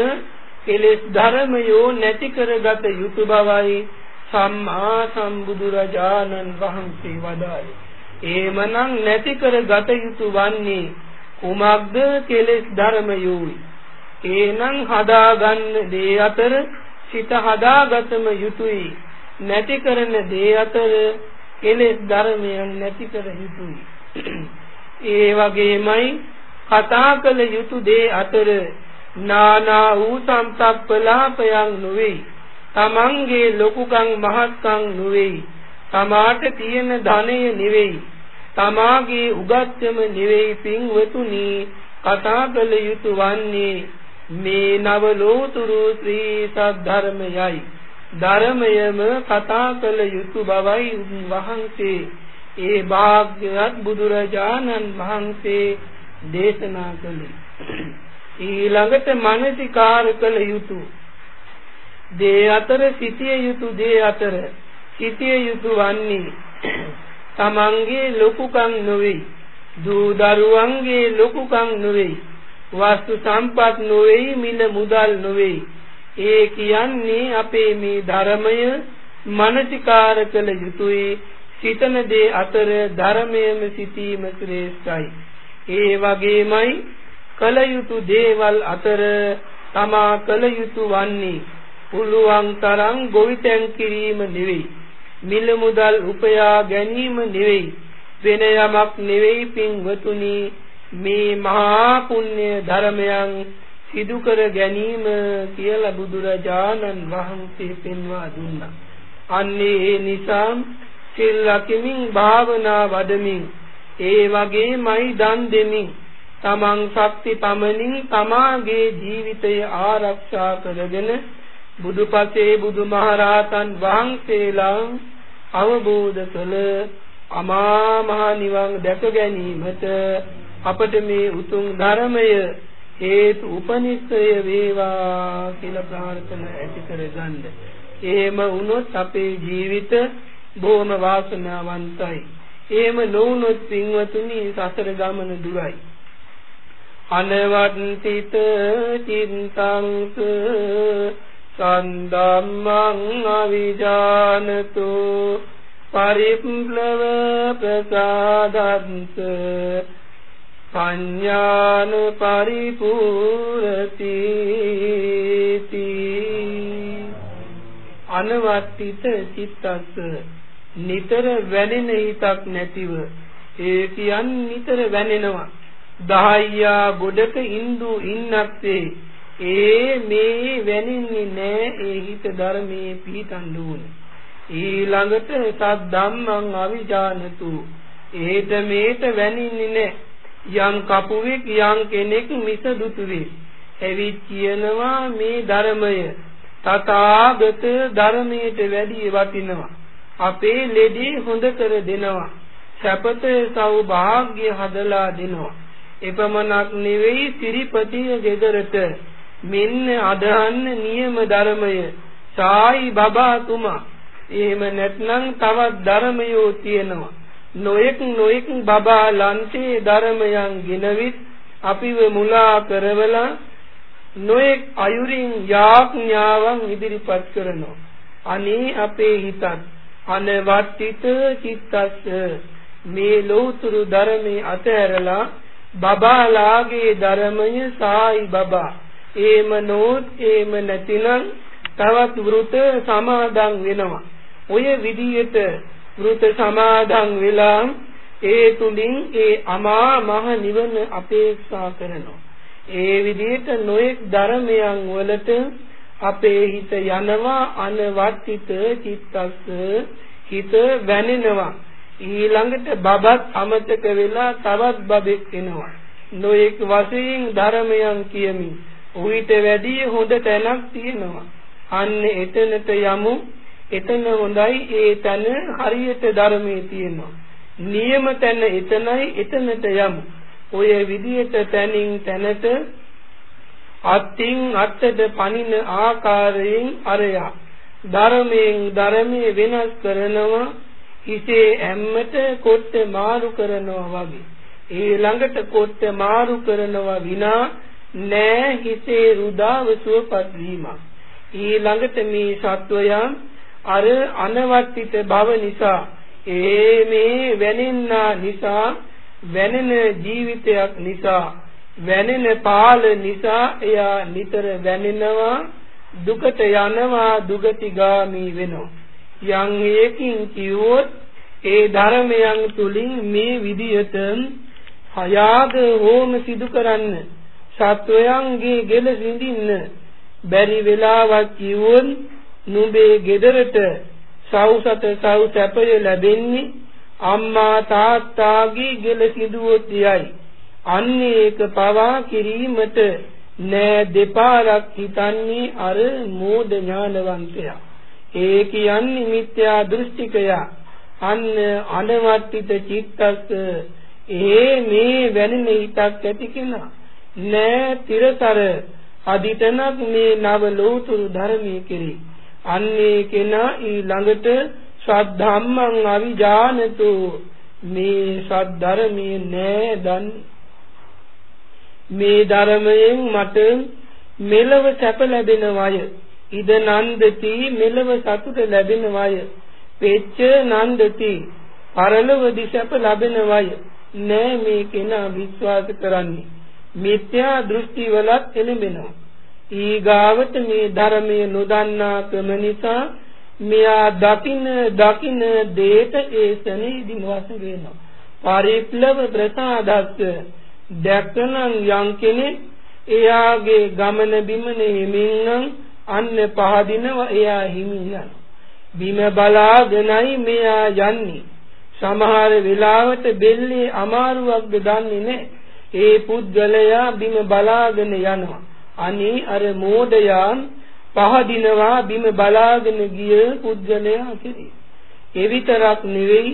කෙලෙස් ධර්මයෝ නැති කරගත යුතු බවයි සම්මා සම්බුදුරජාණන් වහන්සේ වදාළේ. ඒමනම් නැති කරගත යුතු වන්නේ කුමක්ද කෙලෙස් ධර්මයෝයි. ඒනම් හදාගන්න දේ අතර සිත හදාගතම යුතුයි. නැති කරන දේ අතර කෙලෙස් ධර්මයන් නැති කර යුතුයි. ඒ වගේමයි කතා කළ යුතු දේ අතර නානා වූ සම්ප්‍රප්පලාපයන් නොවේ. තමන්ගේ ලොකුකම් මහත්කම් නොවේ. තමාට තියෙන ධනය නෙවෙයි. තමාගේ උගත්කම නෙවෙයි පින්වතුනි කතා කළ යුතු වන්නේ මේ නව ලෝතුරු ශ්‍රී සද්ධර්මයයි ධර්මයම කතා කළ යුතු බවයි වහන්සේ ඒ භාග්‍යවත් බුදුරජාණන් වහන්සේ දේශනා කළේ. ඊළඟට මනසිකාර කළ යුතු දේ අතර සිටිය යුතු දේ අතර සිටිය යුතු වන්නේ තමන්ගේ ලොකුකම් නොවේ දූ දරුවන්ගේ ලොකුකම් නොවේ වස්තු සම්පත් නොවේ මිල මුදල් නොවේ. ඒ කියන්නේ අපේ මේ ධර්මය මනසිකාර කළ යුතුයි. සිතන දේ අතර ධර්මයේම සිටීම ශ්‍රේෂ්ඨයි. ඒ වගේමයි කල යුතු දේවල් අතර තමා කල යුතු වන්නේ පුළුවන් තරම් ගොවිතැන් කිරීම නෙවෙයි. මිල මුදල් උපයා ගැනීම නෙවෙයි. වෙන යමක් නෙවෙයි පින්වතුනි මේ මහා පුණ්‍ය ධර්මයන් සිදු කර ගැනීම කියලා බුදුරජාණන් වහන්සේ පෙන්වා දුන්නා. අන්නේ ඒ නිසා සිල් රකිමින් භාවනා වඩමින් ඒ වගේමයි දන් දෙමින් තමන් ශක්ති පමණින් තමාගේ ජීවිතය ආරක්ෂා කරගෙන බුදුපසේ බුදුමහරහතන් වහන්සේලා අවබෝධ කළ අමා මහ නිවන් දැක ගැනීමට අපට මේ උතුම් ධර්මය හේතු උපනිස්සය වේවා කියලා ප්‍රාර්ථනා ඇති කරගන්න. එහෙම වුණොත් අපේ ජීවිත බොහොම වාසනාවන්තයි. එහෙම නොවුනොත් පින්වතුනි සසර ගමන දුරයි. අනවත්තිත චින්තංස සන්දම්මං අවිජානතු පරිප්ලව ප්‍රසාදන්ත පඤ්ඤාන පරිපූර්ති අනවත්තිත චිත්තස්ස නිතර වැනෙන හිතක් නැතිව ඒ කියන් නිතර වැනෙනවා. දහයියා ගොඩක ඉන්දු ඉන්නක්සේ ඒ මේ වැනින්නේ නෑ ඒ හිත ධර්මයේ පිහිටන් දුන්නේ ඊළඟට සද්දම්මං අවිජානතු. ඒත මේත වැනින්නේ නෑ. යම් කපුවෙක් යම් කෙනෙක් මිස දුතුවේ ඇවිත් කියනවා මේ ධර්මය. තථාගත ධර්මයට වැඩි වටිනවා. අපේ ලෙඩේ හොඳ කර දෙනවා. සැපත සෞභාග්‍ය හදලා දෙනවා. එපමණක් නෙවෙයි සිරිපතිය ගෙදරට. මෙන්න අදහන්න නියම ධර්මය. සායි බබා තුමා එහෙම නැත්නම් තවත් ධර්මයෝ තියෙනවා. නොයෙක් නොයෙක් බබා ලන්තේ ධර්මයන් ගිනවිත් අපිව මුලා කරවලා නොයෙක් අයුරින් යාඥාවන් ඉදිරිපත් කරනවා. අනේ අපේ හිතත්. අනවට්ටිත චිත්තස්ස. මේ ලෝතුරු ධර්මයේ අතහැරලා බබාලාගේ ධර්මය සායි බබා. ඒම නොත් ඒම නැතිනම් තවත් වෘත සමාදන් වෙනවා. ඔය විදියට වෘත සමාදන් වෙලා ඒ තුලින් ඒ අමා මහ නිවන අපේක්ෂා කරනවා. ඒ විදිහට නොඑක් ධර්මයන් වලට අපේ හිත යනවා අනවර්තිත චිත්තස්ස හිත වැනෙනවා. ඊළඟට බබත් අමතක වෙලා තවත් බබෙක් එනවා. නොඑක් වශයෙන් ධර්මයන් කියමින් උහිට වැඩි හොඳ තැනක් තියෙනවා. අන්න එතනට යමු. එතන හොඳයි ඒ තැන හරියට ධර්මයේ තියෙනවා. නියම තැන එතනයි එතනට යමු. ඔය විදියට තැනින් තැනට අත්ින් අත්තට පනින ආකාරයෙන් අරයා. ධර්මයෙන් ධර්මයේ වෙනස් කරනවා හිතේ ඇම්මට කොට්ට මාරු කරනවා වගේ. ඒ ළඟට කොට්ට මාරු කරනවා විනා නෑ හිතේ රුදාව සුවපත් වීමක් ඊළඟට මේ සත්වයන් අර අනවර්තිත බව නිසා ඒ මේ වැනෙන්නා නිසා වැනෙන ජීවිතයක් නිසා වැනෙන පාල නිසා එයා නිතර වැනෙනවා දුකට යනවා දුගතිගාමි වෙනවා. යම් හේකින් කිව්වොත් ඒ ධර්මයන් තුලින් මේ විදියට හයාද හෝම සිදු කරන්න සත්වයන්ගේ ගෙල සිඳින්න බැරි වෙලාවක් කිව්වොත් නුඹේ ගෙදරට සවුසත සව් සැපය ලැබෙන්නේ අම්මා තාත්තාගේ ගෙල සිදුවොත් යයි. අන්නේ ඒක පවා කිරීමට නෑ දෙපාරක් හිතන්නේ අර මෝඩ ඥානවන්තයා. ඒ කියන්නේ මිත්‍යා දෘෂ්ටිකයා. අන්න අනවර්තිත චිත්තස්ස ඒ මේ වැනෙන හිතක් ඇති කෙනා. නෑ තිරසර අදිටනක් මේ නව ලෝතුරු ධර්මයේ කෙරේ. අන්නේ කෙනා ඊළඟට සද්ධම්මං අවිජානතු. මේ සද්ධර්මයේ නෑ දන් මේ ධර්මයෙන් මට මෙලව සැප ලැබෙනවය. ඉද නන්දති මෙලව සතුට ලැබෙනවය. පෙච්ච නන්දති පරලොව දිසප ලැබෙනවය. නෑ මේ කෙනා විශ්වාස කරන්නේ. මිත්‍යා දෘෂ්ටි වලත් එළඹෙනවා. ඊගාවට මේ ධර්මයේ නොදන්නා කම නිසා මෙයා දකින දකින දේට ඒ සනේදි වාස වෙනවා. පරිප්ලව ප්‍රසාදස්ස දැකනං යම් කෙනෙක් එයාගේ ගමන බිමන හිමින්නම් අන්න පහදිනව එයා හිමින් යනවා. බිම බලාගෙනයි මෙයා යන්නේ. සමහර වෙලාවට බෙල්ලේ අමාරුවක්ද දන්නේ නැහැ. ඒ පුද්ගලයා බිම බලාගෙන යනවා. අනේ අර මෝඩයන් පහදිනවා බිම බලාගෙන ගිය පුද්ගලයා කෙරේ. ඒ විතරක් නෙවෙයි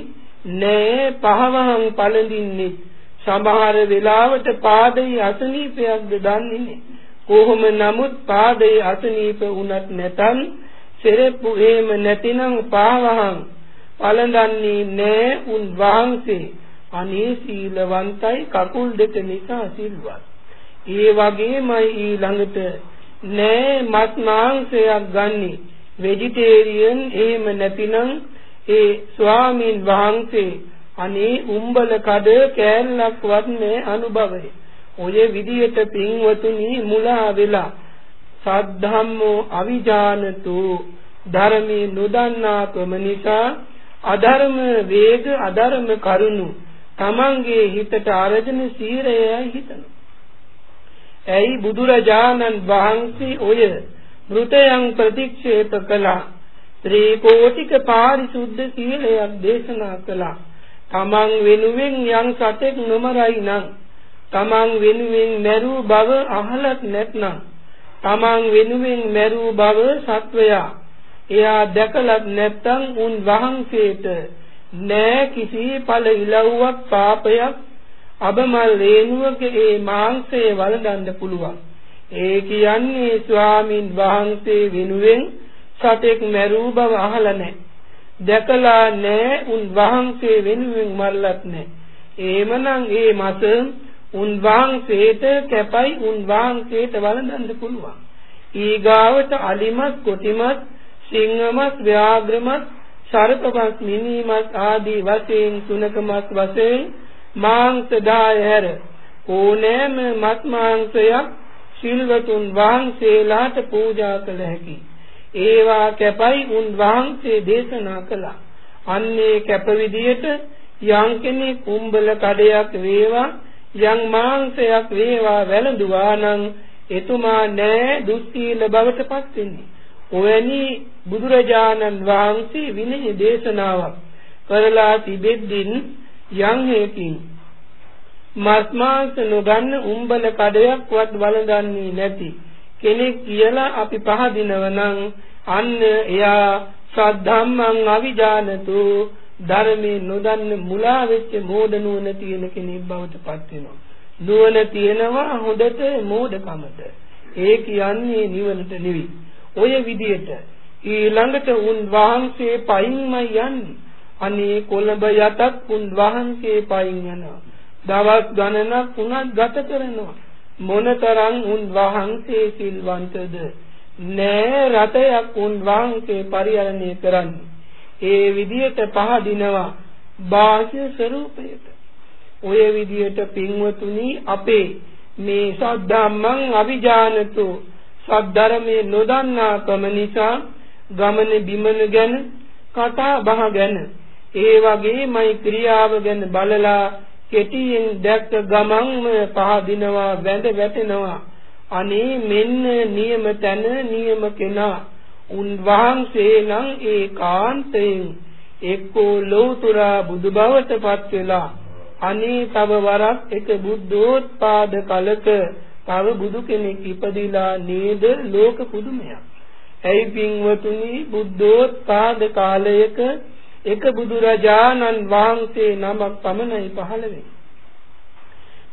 නෑ පහවහන් පළඳින්නේ සමහර වෙලාවට පාදයේ අසනීපයක්ද දන්නේ නෑ කොහොම නමුත් පාදයේ අසනීප වුණත් නැතන් සෙරෙප්පු එහෙම නැතිනම් පාවහන් පළඳන්නේ නෑ උන් වහන්සේ. අනේ සීලවන්තයි කකුල් දෙක නිසා සිල්වත්. ඒ වගේමයි ඊළඟට නෑ මස් මාංශයක් ගන්නි. වෙජිටේරියන් එහෙම නැතිනම් ඒ ස්වාමීන් වහන්සේ අනේ උම්බල කඩ කෑල්ලක්වත් නෑ අනුභවය ඔය විදියට පින්වතුනි මුලා වෙලා සද්ධම්මෝ අවිජානතු ධර්මේ නොදන්නාකම නිසා අධර්ම වේග අධර්ම කරුණු තමන්ගේ හිතට අරගෙන සීරයයි හිතනවා. ඇයි බුදුරජාණන් වහන්සේ ඔය මෘතයන් ප්‍රතික්ෂේප කළා. ත්‍රිකෝටික පාරිශුද්ධ සීලයක් දේශනා කළා. තමන් වෙනුවෙන් යම් සතෙක් නොමරයි නම් තමන් වෙනුවෙන් මැරූ බව අහලත් නැත්නම් තමන් වෙනුවෙන් මැරූ බව සත්වයා එයා දැකලත් නැත්නම් උන් වහන්සේට නෑ කිසි ඵල ඉලව්වක් පාපයක් අබමල් රේණුවක ඒ මාංශය වළඳන්න පුළුවන්. ඒ කියන්නේ ස්වාමින් වහන්සේ වෙනුවෙන් සතෙක් මැරූ බව අහලා නැහැ. දැකලා නැහැ උන් වහන්සේ වෙනුවෙන් මරලත් නැහැ. එහෙමනම් ඒ මත උන් වහන්සේට කැපයි උන් වහන්සේට වළඳන්න පුළුවන්. ඊගාවට අලිමත් කොටිමත් සිංහමත් ව්‍යාග්‍රමත් සර්පමත් මිනිමත් ආදී වශයෙන් තුනකමත් වශයෙන් මාංශ 10 හැර. ඕනෑම මත් මාංශයක් සිල්වතුන් වහන්සේලාට පූජා කළ හැකියි. ඒවා කැපයි උන් වහන්සේ දේශනා කළා. අන්නේ කැප විදියට යම් කෙනෙක් කුඹල කඩයක් වේවා යම් මාංශයක් වේවා වැළඳුවා නම් එතුමා නෑ දුස්සීල බවට පත් වෙන්නේ. ඔවැනි බුදුරජාණන් වහන්සේ විනය දේශනාවක් කරලා තිබෙද්දින් යම් හේකින් මස් මාංශ නොගන්න උඹල කඩයක්වත් වළඳන්නේ නැති කෙනෙක් කියලා අපි පහදිනව නම් අන්න එයා සද්ධම්මං අවිජානතු ධර්මේ නොදන්න මුලා වෙච්ච මෝඩ නුවණ තියෙන කෙනෙක් බවට පත් වෙනවා. නුවණ තියෙනවා හොඳට මෝඩකමට. ඒ කියන්නේ නිවනට නෙවෙයි. ඔය විදියට ඊළඟට උන් වහන්සේ පයින්මයි යන්නේ. අනේ කොළඹ යතත් උන් වහන්සේ පයින් යනවා. දවස් ගණනක් උනත් ගත කරනවා. මොනතරම් උන් වහන්සේ සිල්වන්තද? නෑ රතයක් උන් වහන්සේ පරිහරණය කරන්නේ. ඒ විදියට පහදිනවා බාහ්‍ය ස්වરૂපයට ඔය විදියට පින්වතුනි අපේ මේ සද්ධාම්මං අවිජානතු සද්ධර්මයේ නොදන්නාකම නිසා ගමන බිමන ගැන කතා බහ ගැන ඒ වගේමයි ක්‍රියාව ගැන බලලා කෙටියෙන් දැක්ක ගමන්ම පහදිනවා වැඳ වැටෙනවා. අනේ මෙන්න නියම තැන නියම කෙනා. උන් වහන්සේ නම් ඒකාන්තයෙන් එක්කෝ ලෞතුරා බුදු බවට පත් වෙලා. අනේ තව වරක් එක බුද්ධෝත්පාද කලක තව බුදු කෙනෙක් ඉපදිලා නේද ලෝක පුදුමයක්. ඇයි පින්වතුනි බුද්ධෝත්පාද කාලයක එක බුදුරජාණන් වහන්සේ නමක් පමණයි පහළ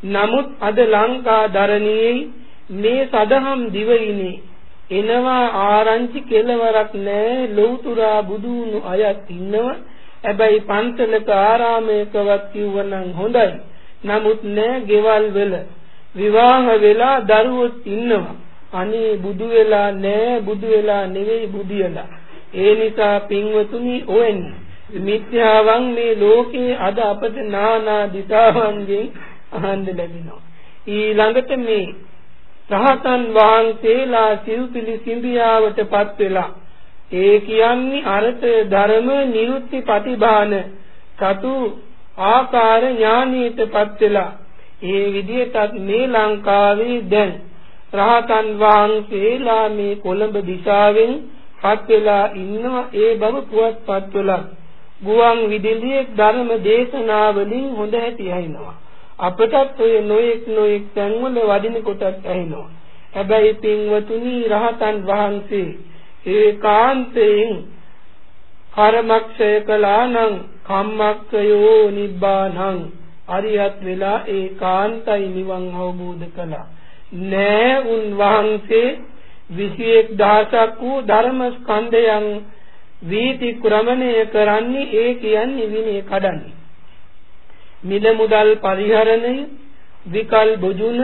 නමුත් අද ලංකා දරණියේ මේ සදහම් දිවයිනේ එනවා ආරංචි කෙලවරක් නැහැ ලෞතුරා බුදුණු අයත් ඉන්නවා. හැබැයි පන්සලක ආරාමයකවත් කිව්වනම් හොඳයි. නමුත් නෑ ගෙවල් වල විවාහ වෙලා දරුවොත් ඉන්නවා. අනේ බුදු වෙලා නෑ බුදු වෙලා නෙවෙයි බුදියලා. ඒ නිසා පින්වතුනි ඔයන්නේ මිත්‍යාවන් මේ ලෝකේ අද අපට নানা දිශාවන්ගෙන් අහන්න ලැබෙනවා. ඊළඟට මේ රහතන් වහන්සේලා සිව්පිලි සිඹියාවටපත් වෙලා ඒ කියන්නේ අරත ධර්ම නිරුත්ති ප්‍රතිභාන සතු ආකාර ඥානීයටපත් වෙලා ඒ විදිහටත් මේ ලංකාවේ දැන් රහතන් වහන්සේලා මේ කොළඹ දිශාවෙන් පත් වෙලා ඉන්නවා ඒ බව පුවත්පත් වල ගුවන් විදුලියේ ධර්ම දේශනාවලින් හොඳ හැටි ඇහෙනවා. අපටත් ඔය නොඑක් නොඑක් තැන්වල වදින කොටත් ඇහෙනවා. හැබැයි පින්වතුනි රහතන් වහන්සේ ඒකාන්තයෙන් කර්මක්ෂය කළා නම් කම්මක්ඛයෝ නිබ්බානං අරියත් වෙලා ඒකාන්තයි නිවන් අවබෝධ කළා. නෑ උන් වහන්සේ 21000ක් වූ ධර්ම ස්කන්ධයන් වීති ක්‍රමණය කරන්නේ ඒ කියන්නේ විනය කඩන්නේ. මිල මුදල් පරිහරණය, විකල් බොජුන,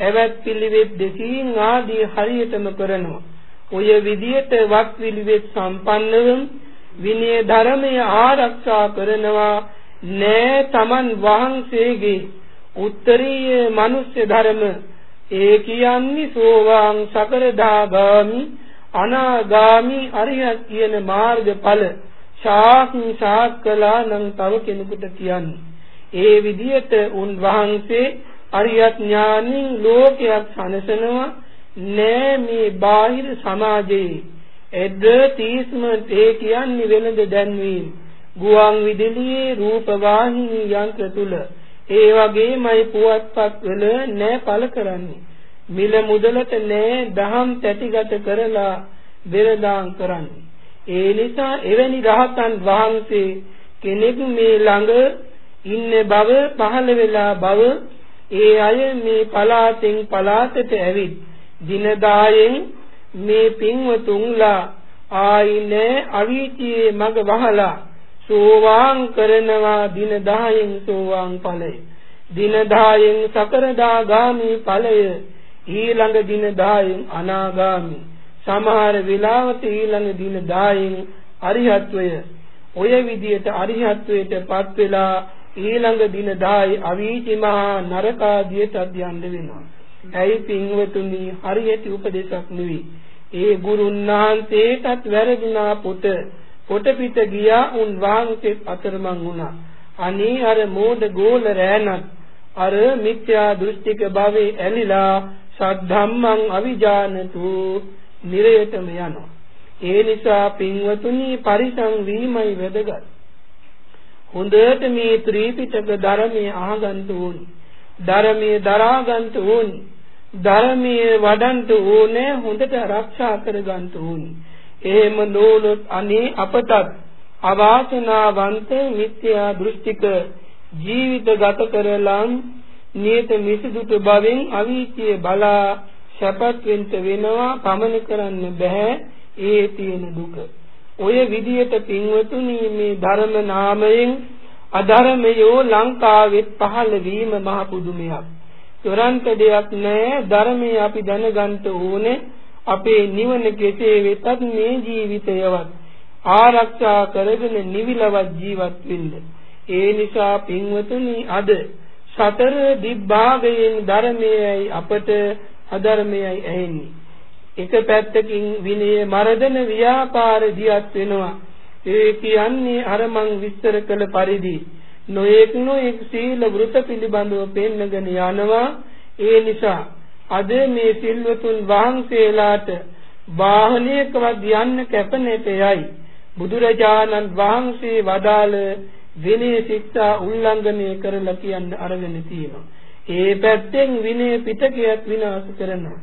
එවත් පිළිවෙත් දෙකීන් ආදී හරියටම කරනවා. ඔය විදියට වත් පිළිවෙත් සම්පන්නව විනය ධර්මය ආරක්ෂා කරනවා නෑ Taman වහන්සේගේ උත්තරීය මනුෂ්‍ය ධර්ම ඒ කියන්නේ සෝවාන් සකරදාගාමි අනාගාමි අරියත් කියන මාර්ගඵල සාක්ෂාත් කළා නම් තව කෙනෙකුට කියන්නේ. ඒ විදියට උන් වහන්සේ අරියත් ඥානින් ලෝකයක් සනසනවා. නෑ මේ බාහිර සමාජයේ. එද්ද තීස්ම ඒ කියන්නේ වෙනද දැන්වීම. ගුවන් විදුලියේ රූප වාහිනී යන්ත්‍ර තුල. ඒ වගේමයි පුවත්පත් වල නෑ පළ කරන්නේ. මිල මුදලට නෑ දහම් තැටිගත කරලා බෙරදාම් කරන්නේ. ඒ නිසා එවැනි රහතන් වහන්සේ කෙනෙක් මේ ළඟ ඉන්න බව පහළ වෙලා බව ඒ අය මේ පලාතෙන් පලාතට ඇවිත් දින 10න් මේ පින්වතුන්ලා ආයිනේ අවීචියේ මග වහලා සෝවාන් කරනවා දින 10න් සෝවාන් ඵලය. දින 10න් සකරදාගාමි ඵලය. ඊළඟ දින 10න් අනාගාමි සමහර වෙලාවට ඊළඟ දින 10න් අරිහත්වය ඔය විදියට අරිහත්වයට පත් වෙලා ඊළඟ දින 10 අවීචි මහා නරකාදියට යන්න වෙනවා. ඇයි පින්වතුනි හරියට උපදේශක් නෙවෙයි. ඒ ගුරුන් වහන්සේටත් වැරදුනා පුත පොට පිට ගියා උන් වහන්සේ අතරමං වුණා. අනේ අර මෝඩ ගෝල රෑනත් අර මිත්‍යා දෘෂ්ටික භවයේ ඇලිලා සද්ධම්මං අවිජානතු නිරයටම යනවා. ඒ නිසා පින්වතුනි පරිසං වීමයි වැදගත්. හොඳට මේ ත්‍රිපිටක ධර්මයේ අහගන්න ඕනි. ධර්මයේ දරා ගන්න ඕනි. ධර්මයේ වඩන්ට ඕනේ හොඳට ආරක්ෂා කර ගන්න ඕනි. එහෙම නොවුනොත් අනේ අපටත් අවාසනාවන්ත මිත්‍යා දෘෂ්ටික ජීවිත ගත කරලා නියත මිසදුට භවෙන් අවීචිය බලා සැපත් වෙන්න වෙනවා පමන කරන්න බෑ ඒ තියෙන දුක. ඔය විදියට පින්වතුනි මේ ධර්ම නාමයෙන් අධර්මයෝ ලංකාවෙත් පහළ වීම මහ පුදුමයක්. තොරන්ත දෙයක් නෑ ධර්මය අපි දැනගන්න ඕනේ අපේ නිවන කෙසේ වෙතත් මේ ජීවිතයවත් ආරක්ෂා කරගෙන නිවිලවත් ජීවත් වෙන්න. ඒ නිසා පින්වතුනි අද සතර දිබ්බාගයෙන් ධර්මයයි අපට අධර්මයයි ඇහෙන්නේ. එක පැත්තකින් විනය මරදන ව්‍යාපාර දියත් වෙනවා. ඒ කියන්නේ අර මං විස්තර කළ පරිදි නොඑක් නොඑක් සීල වෘත පිළිබඳව පෙන්වගෙන යනවා. ඒ නිසා අද මේ සිල්වතුන් වහන්සේලාට වාහනයකවත් යන්න කැපනෙට යයි. බුදුරජාණන් වහන්සේ වදාළ විනය ශික්ෂා උල්ලංඝනය කරලා කියන්න අරගෙන තියෙනවා. ඒ පැත්තෙන් විනය පිටකයක් විනාශ කරනවා.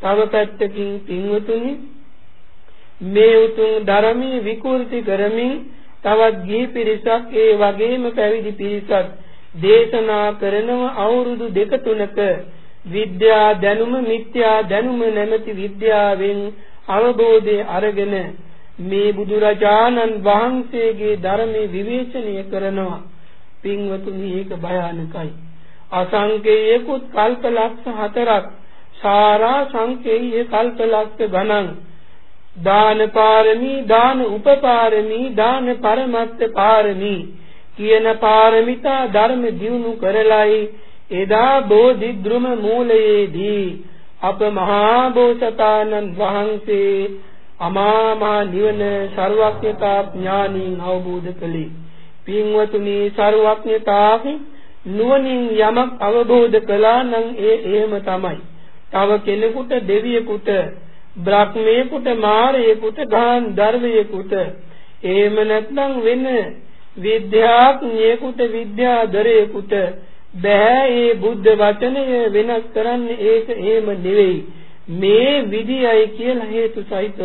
තව පැත්තකින් පින්වතුනි මේ උතුම් ධර්මී විකෘති කරමින් තවත් ගිහි පිරිසක් ඒ වගේම පැවිදි පිරිසක් දේශනා කරනව අවුරුදු දෙක තුනක විද්‍යා දැනුම මිත්‍යා දැනුම නැමැති විද්‍යාවෙන් අවබෝධය අරගෙන මේ බුදුරජාණන් වහන්සේගේ ධර්මයේ විවේචනය කරනවා. පින්වතුනි ඒක භයානකයි. අසංකේයකුත් කල්පලක්ෂ හතරක්. සාරා සංකේය කල්පලක්ෂ ගණන්. දාන පාරමී දාන උපපාරමී දාන පරමත්ත පාරමී කියන පාරමිතා ධර්ම දියුණු කරලයි. එදා බෝධිද්රුම මූලයේදී අප මහා බෝසතාණන් වහන්සේ අමා මහ නිවන ਸਰවඥතා ඥානින් අවබෝධ කළේ. පින්වතුනි ਸਰවඥතාහි නුවණින් යමක් අවබෝධ කළා නම් ඒ එහෙම තමයි. තව කෙනෙකුට දෙවියෙකුට බ්‍රහ්මයෙකුට මාරයෙකුට ගාන්ධර්වයෙකුට එහෙම නැත්නම් වෙන විද්‍යාඥයෙකුට විද්‍යාදරයෙකුට බෑ මේ බුද්ධ වචනය වෙනස් කරන්න ඒක එහෙම නෙවෙයි. මේ විදියයි කියලා හේතු සහිත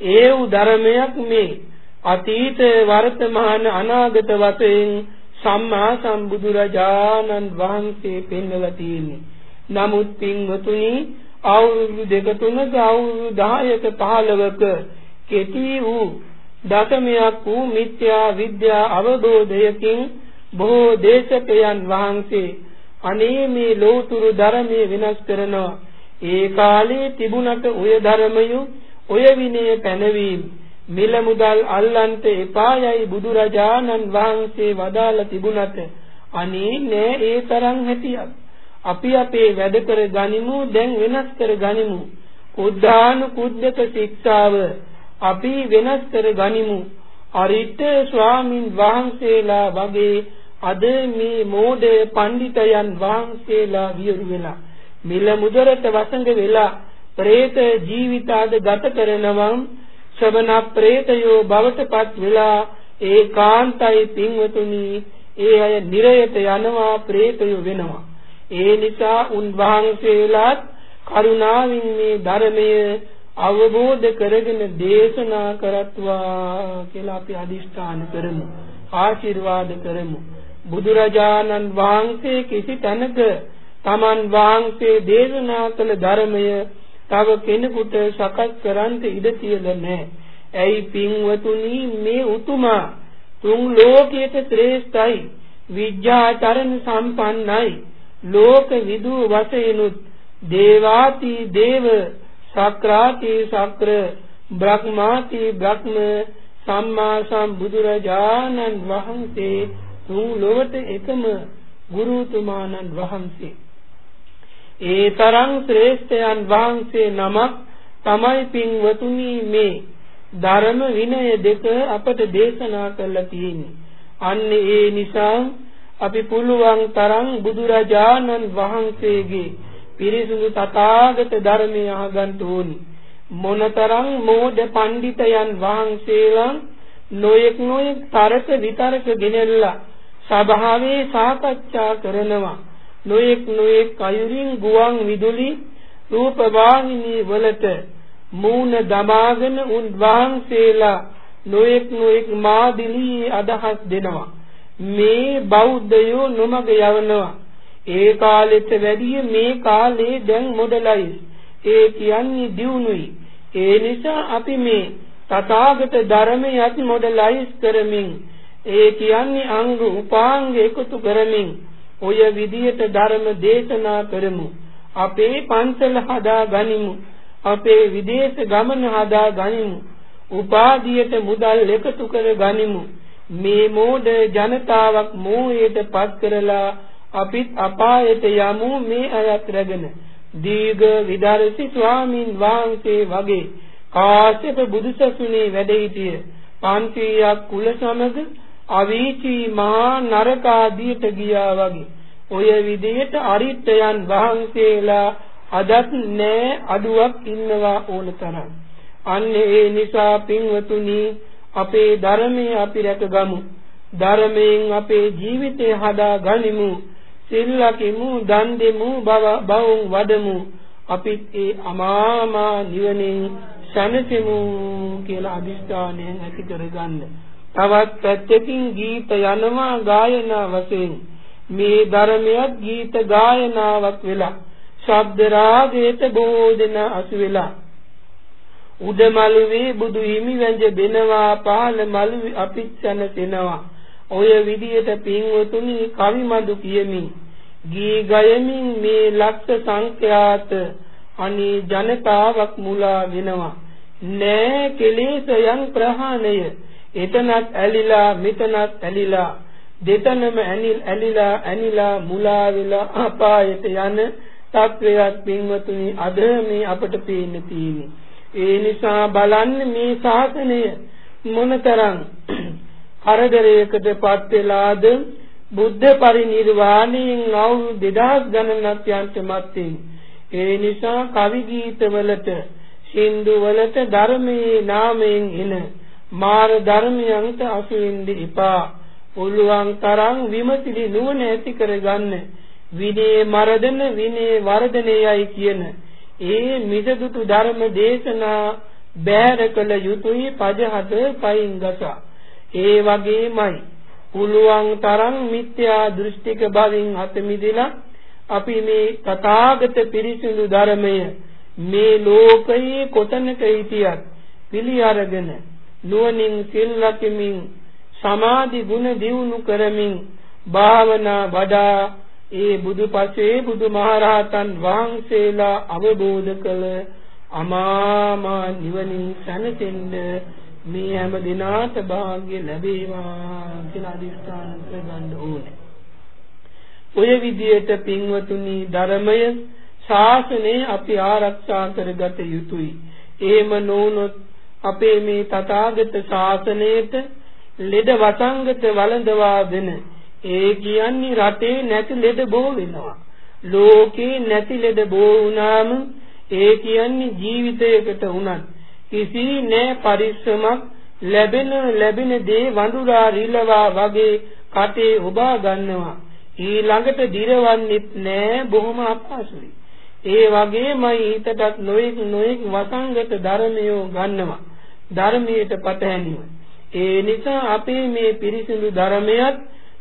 ඒ ධර්මයක් මේ අතීත වර්තමාන අනාගත වශයෙන් සම්මා සම්බුදුරජාණන් වහන්සේ පෙන්වලා තියෙන්නේ. නමුත් පින්වතුනි අවුරුදු දෙක තුනක අවුරුදු 10ක 15ක කෙටි වූ දශමයක් වූ මිත්‍යා විද්‍යා අවබෝධයකින් බොහෝ දේශකයන් වහන්සේ අනේ මේ ලෝතුරු ධර්මයේ වෙනස් කරනවා. ඒ කාලේ තිබුණට ඔය ධර්මය ඔය විනය පැනවීම මිල මුදල් අල්ලන්ට එපායයි බුදුරජාණන් වහන්සේ වදාලා තිබුණට අනේ නෑ ඒ තරම් හැටියක්. අපි අපේ වැඩ කර ගනිමු දැන් වෙනස් කර ගනිමු. කුද්ධානුකුද්ධක ශික්ෂාව අපි වෙනස් කර ගනිමු. අරිට ස්වාමින් වහන්සේලා වගේ අද මේ මෝඩ පඬිතයන් වහන්සේලා වියරු වෙලා මිල මුදලට වසඟ වෙලා പ്രേත ජීවිතාද ගත කරනවම් ශ්‍රවණ പ്രേතයෝ බවටපත් වෙලා ඒකාන්තයි පින්වතුනි ඒ අය නිරයට යනවා പ്രേතයෝ වෙනවා. ඒ නිසා උන්වහන්සේලාත් කරුණාවින් මේ ධර්මය අවබෝධ කරගෙන දේශනා කරත්වා කියලා අපි අදිෂ්ඨාන කරමු ආශිර්වාද කරමු. බුදුරජාණන් වහන්සේ කිසි තැනක තමන් වහන්සේ දේශනා කළ ධර්මය තව කෙනෙකුට සකස් කරන්ට ඉඩ තියලා නැහැ. ඇයි පින්වතුනි මේ උතුමා තුන් ලෝකයට ශ්‍රේෂ්ඨයි විද්‍යාචරණ සම්පන්නයි ලෝක විදු වශයෙන්ුත් දේවාති දේව සක්‍රාති සක්‍ර බ්‍රහ්මාති බ්‍රහ්ම සම්මා සම්බුදුරජාණන් වහන්සේ තුන් ලොවට එකම ගුරුතුමාණන් වහන්සේ ඒ තරම් ශ්‍රේෂ්ඨයන් වහන්සේ නමක් තමයි පින්වතුනි මේ ධර්ම විනය දෙක අපට දේශනා කරලා තියෙන්නේ. අන්න ඒ නිසා අපි පුළුවන් තරම් බුදුරජාණන් වහන්සේගේ පිරිසුදු තථාගත ධර්මය අහගන්න ඕනි. මොනතරම් මෝඩ පඬිතයන් වහන්සේලා නොයෙක් නොයෙක් තරක විතරක ගෙනල්ලා සභාවේ සාකච්ඡා කරනවා. නොයෙක් නොයෙක් අයුරින් ගුවන් විදුලි රූප වාහිනී වලට මූණ දමාගෙන උන් වහන්සේලා නොයෙක් නොයෙක් මාදිලී අදහස් දෙනවා. මේ බෞද්ධයෝ නොමග යවනවා. ඒ කාලෙට වැඩිය මේ කාලේ දැන් මොඩලයිස්. ඒ කියන්නේ දියුණුයි. ඒ නිසා අපි මේ තථාගත ධර්මයත් මොඩලයිස් කරමින් ඒ කියන්නේ අංග උපාංග එකතු කරමින් ඔය විදියට ධර්ම දේශනා කරමු. අපේ පන්සල හදා ගනිමු. අපේ විදේශ ගමන හදා ගනිමු. උපාධියට මුදල් එකතු කර ගනිමු. මේ මෝඩ ජනතාවක් මෝහයට පත් කරලා අපිත් අපායට යමු මේ අයත් රැගෙන දීඝ විදර්ශි ස්වාමින් වහන්සේ වගේ කාශ්‍යප බුදුසසුනේ වැඩ සිටිය 500ක් කුල සමග අවීචි මහා නරක ආදියට ගියා වගේ. ඔය විදිහට අරිට්ඨයන් වහන්සේලා අදත් නෑ අඩුවක් ඉන්නවා ඕන තරම්. අන්න ඒ නිසා පින්වතුනි අපේ ධර්මයේ අපි රැකගමු. ධර්මයෙන් අපේ ජීවිතය හදා ගනිමු. සිල්ලකිමු දන් දෙමු බවුන් වඩමු. අපිත් ඒ අමාමා නිවනින් සැනසෙමු කියලා අදිස්ථානයෙන් ඇති කරගන්න. තවත් පැත්තකින් ගීත යනවා ගායනා වශයෙන්. මේ ධර්මයක් ගීත ගායනාවක් වෙලා ශබ්ද රාගයට බෝධන අසු වෙලා. උඩ මළුවේ බුදු හිමි වැඳ දෙනවා පහළ මළුවේ අපිත් සැනසෙනවා. ඔය විදියට පින්වතුනි කවිමදු කියමින් ගී ගයමින් මේ ලක්ෂ සංඛ්‍යාත අනී ජනතාවක් මුලා වෙනවා. නෑ කෙලෙසයන් ප්‍රහාණය එතනත් ඇලිලා මෙතනත් ඇලිලා දෙතනම ඇනිල් ඇලිලා ඇනිලා මුලා වෙලා අපායට යන තත්වයක් පින්වතුනි අද මේ අපට පේන්න තියෙන්නේ. ඒ නිසා බලන්න මේ ශාසනය මොනතරම් කරදරයකටපත් වෙලාද? බුද්ධ පරිනිර්වාණයෙන් අවුරුදු 2000 ගණනක් යන්ට මැත්තේ ඒ නිසා කවි ගීතවලට සින්දු වලට ධර්මයේ නාමයෙන් එන මාර ධර්මයන්ට අසු වෙන්න එපා පුළුවන් තරම් විමසිලි නුවණ ඇති කරගන්න. විනේ මරදන විනේ වර්ධනයයි කියන. ඒ මිසදුතු ධර්ම දේශනා බෑර කළ යුතුයි පජහත පයින් ගසා. ඒ වගේමයි පුළුවන් තරම් මිත්‍යා දෘෂ්ටික භවෙන් අත මිදලා අපි මේ තථාගත පිරිසිදු ධර්මය මේ ලෝකයේ කොතනක හිටියත් පිළි අරගෙන නුවණින් සිල් රැකෙමින් සමාධි ගුණ දියුණු කරමින් භාවනා වඩා ඒ බුදුපසේ බුදුමහරහතන් වහන්සේලා අවබෝධ කළ අමාමා නිවනින් සැනසෙන්න මේ හැම දිනාට වාග්ය ලැබේවා කියලා අදිස්ථාන කරගන්න ඕනේ. ඔය විදියට පින්වතුනි ධර්මය ශාසනය අපි ආරක්ෂා කරගත යුතුයි. එහෙම නොවුනොත් අපේ මේ තථාගත ශාසනයට ලෙඩ වසංගත වළඳවා දෙන ඒ කියන්නේ රටේ නැති ලෙඩ බෝ වෙනවා. ලෝකේ නැති ලෙඩ බෝ වුණාම ඒ කියන්නේ ජීවිතයකට උනත් කිසි නෑ පරිස්සමක් ලැබෙන ලැබෙන දේ වඳුරා රිලවා වගේ කටේ ඔබා ගන්නවා. ඊළඟට දිරවන්නෙත් නෑ බොහොම අපහසුයි. ඒ වගේමයි හිතටත් නොයෙක් නොයෙක් වසංගත ධර්මයෝ ගන්නවා. ධර්මයට පටහැනිව. ඒ නිසා අපේ මේ පිරිසිදු ධර්මයක්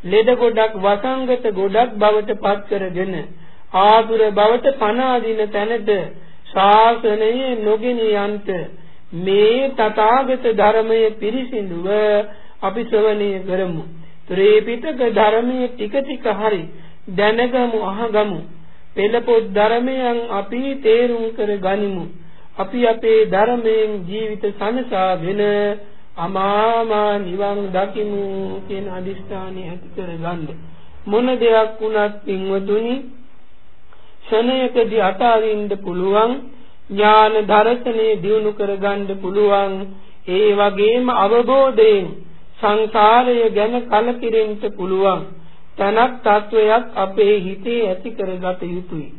ලෙඩ ගොඩක් වසංගත ගොඩක් බවට පත් කරගෙන ආතුර බවට පණ අදින තැනට ශාසනයේ නොගෙන යන්ට මේ තථාගත ධර්මයේ පිරිසිදුව අපි ශ්‍රවණය කරමු. ත්‍රිපිටක ධර්මයේ ටික ටික හරි දැනගමු අහගමු. පෙළපොත් ධර්මයන් අපි තේරුම් කර ගනිමු. අපි අපේ ධර්මයෙන් ජීවිත සනසාගෙන අමාමා නිවන් දකිමු කියන අදිෂ්ඨානය ඇති කරගන්න. මොන දෙයක් වුණත් පින්වතුනි ක්ෂණයකදී අතාරින්න පුළුවන් ඥාන දර්ශනේ දියුණු කරගන්න පුළුවන් ඒ වගේම අවබෝධයෙන් සංසාරය ගැන කලකිරෙන්න පුළුවන් තනක් තත්වයක් අපේ හිතේ ඇති කරගත යුතුයි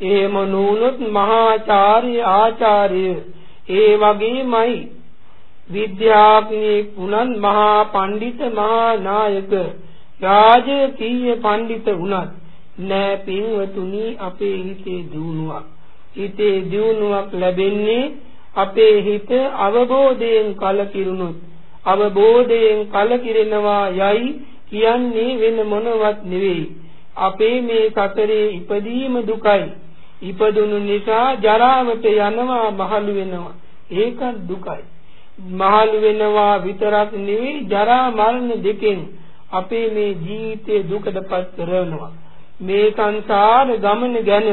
එහෙම නොවුනොත් මහාචාර්ය ආචාර්ය ඒ වගේමයි. විද්‍යාඥයෙක් වුණත් මහා පඬිත මහා නායක රාජකීය පඬිත වුණත් නෑ පින්වතුනි අපේ හිතේ දියුණුවක්. හිතේ දියුණුවක් ලැබෙන්නේ අපේ හිත අවබෝධයෙන් කලකිරුණොත් අවබෝධයෙන් කලකිරෙනවා යයි කියන්නේ වෙන මොනවත් නෙවෙයි. අපේ මේ සතරේ ඉපදීම දුකයි. ඉපදුණු නිසා ජරාවට යනවා මහලු වෙනවා. ඒකත් දුකයි. මහලු වෙනවා විතරක් නෙවෙයි ජරා මරණ දෙකෙන් අපේ මේ ජීවිතේ දුකටපත් කරනවා. මේ සංසාර ගමන ගැන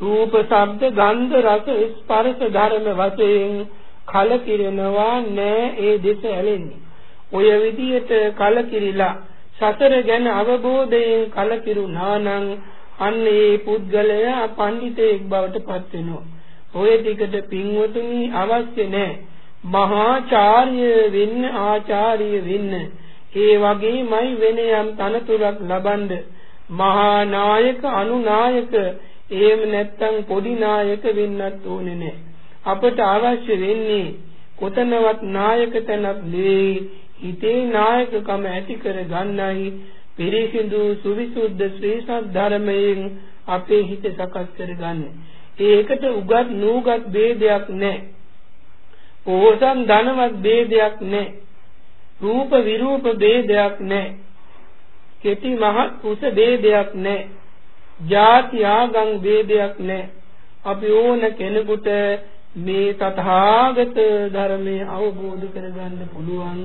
රූප ශබ්ද ගන්ධ රස ස්පර්ශ ධර්ම වශයෙන් කලකිරෙනවා නෑ ඒ දෙස ඇලෙන්නේ. ඔය විදියට කලකිරිලා සතර ගැන අවබෝධයෙන් කලකිරුණා නම් අන්න ඒ පුද්ගලයා පඬිතෙක් බවට පත් වෙනවා. ඔය ටිකට පින්වතුනි අවශ්‍ය නැහැ. මහාචාර්ය වෙන්න ආචාර්ය වෙන්න. ඒ වගේමයි වෙන යම් තනතුරක් ලබනද මහා නායක අනුනායක එහෙම නැත්නම් පොඩි නායක වෙන්නත් ඕනේ නැහැ. අපට අවශ්‍ය වෙන්නේ කොතනවත් නායක තැනක් නෙවෙයි හිතේ නායකකම ඇති කර ගන්නයි පිරිසිදු සුවිසුද්ධ ශ්‍රී සද්ධර්මයෙන් අපේ හිත සකස් කරගන්න. ඒකට උගත් නූගත් ભેදයක් නැහැ. ඕසන් ධනවත් ભેදයක් නැහැ. රූප විරූප ભેදයක් නැහැ. කෙටි මහත් උස ભેදයක් නැහැ. ಜಾති ආගම් ભેදයක් නැහැ. අපි ඕන කෙනෙකුට මේ තථාගත ධර්මය අවබෝධ කරගන්න පුළුවන්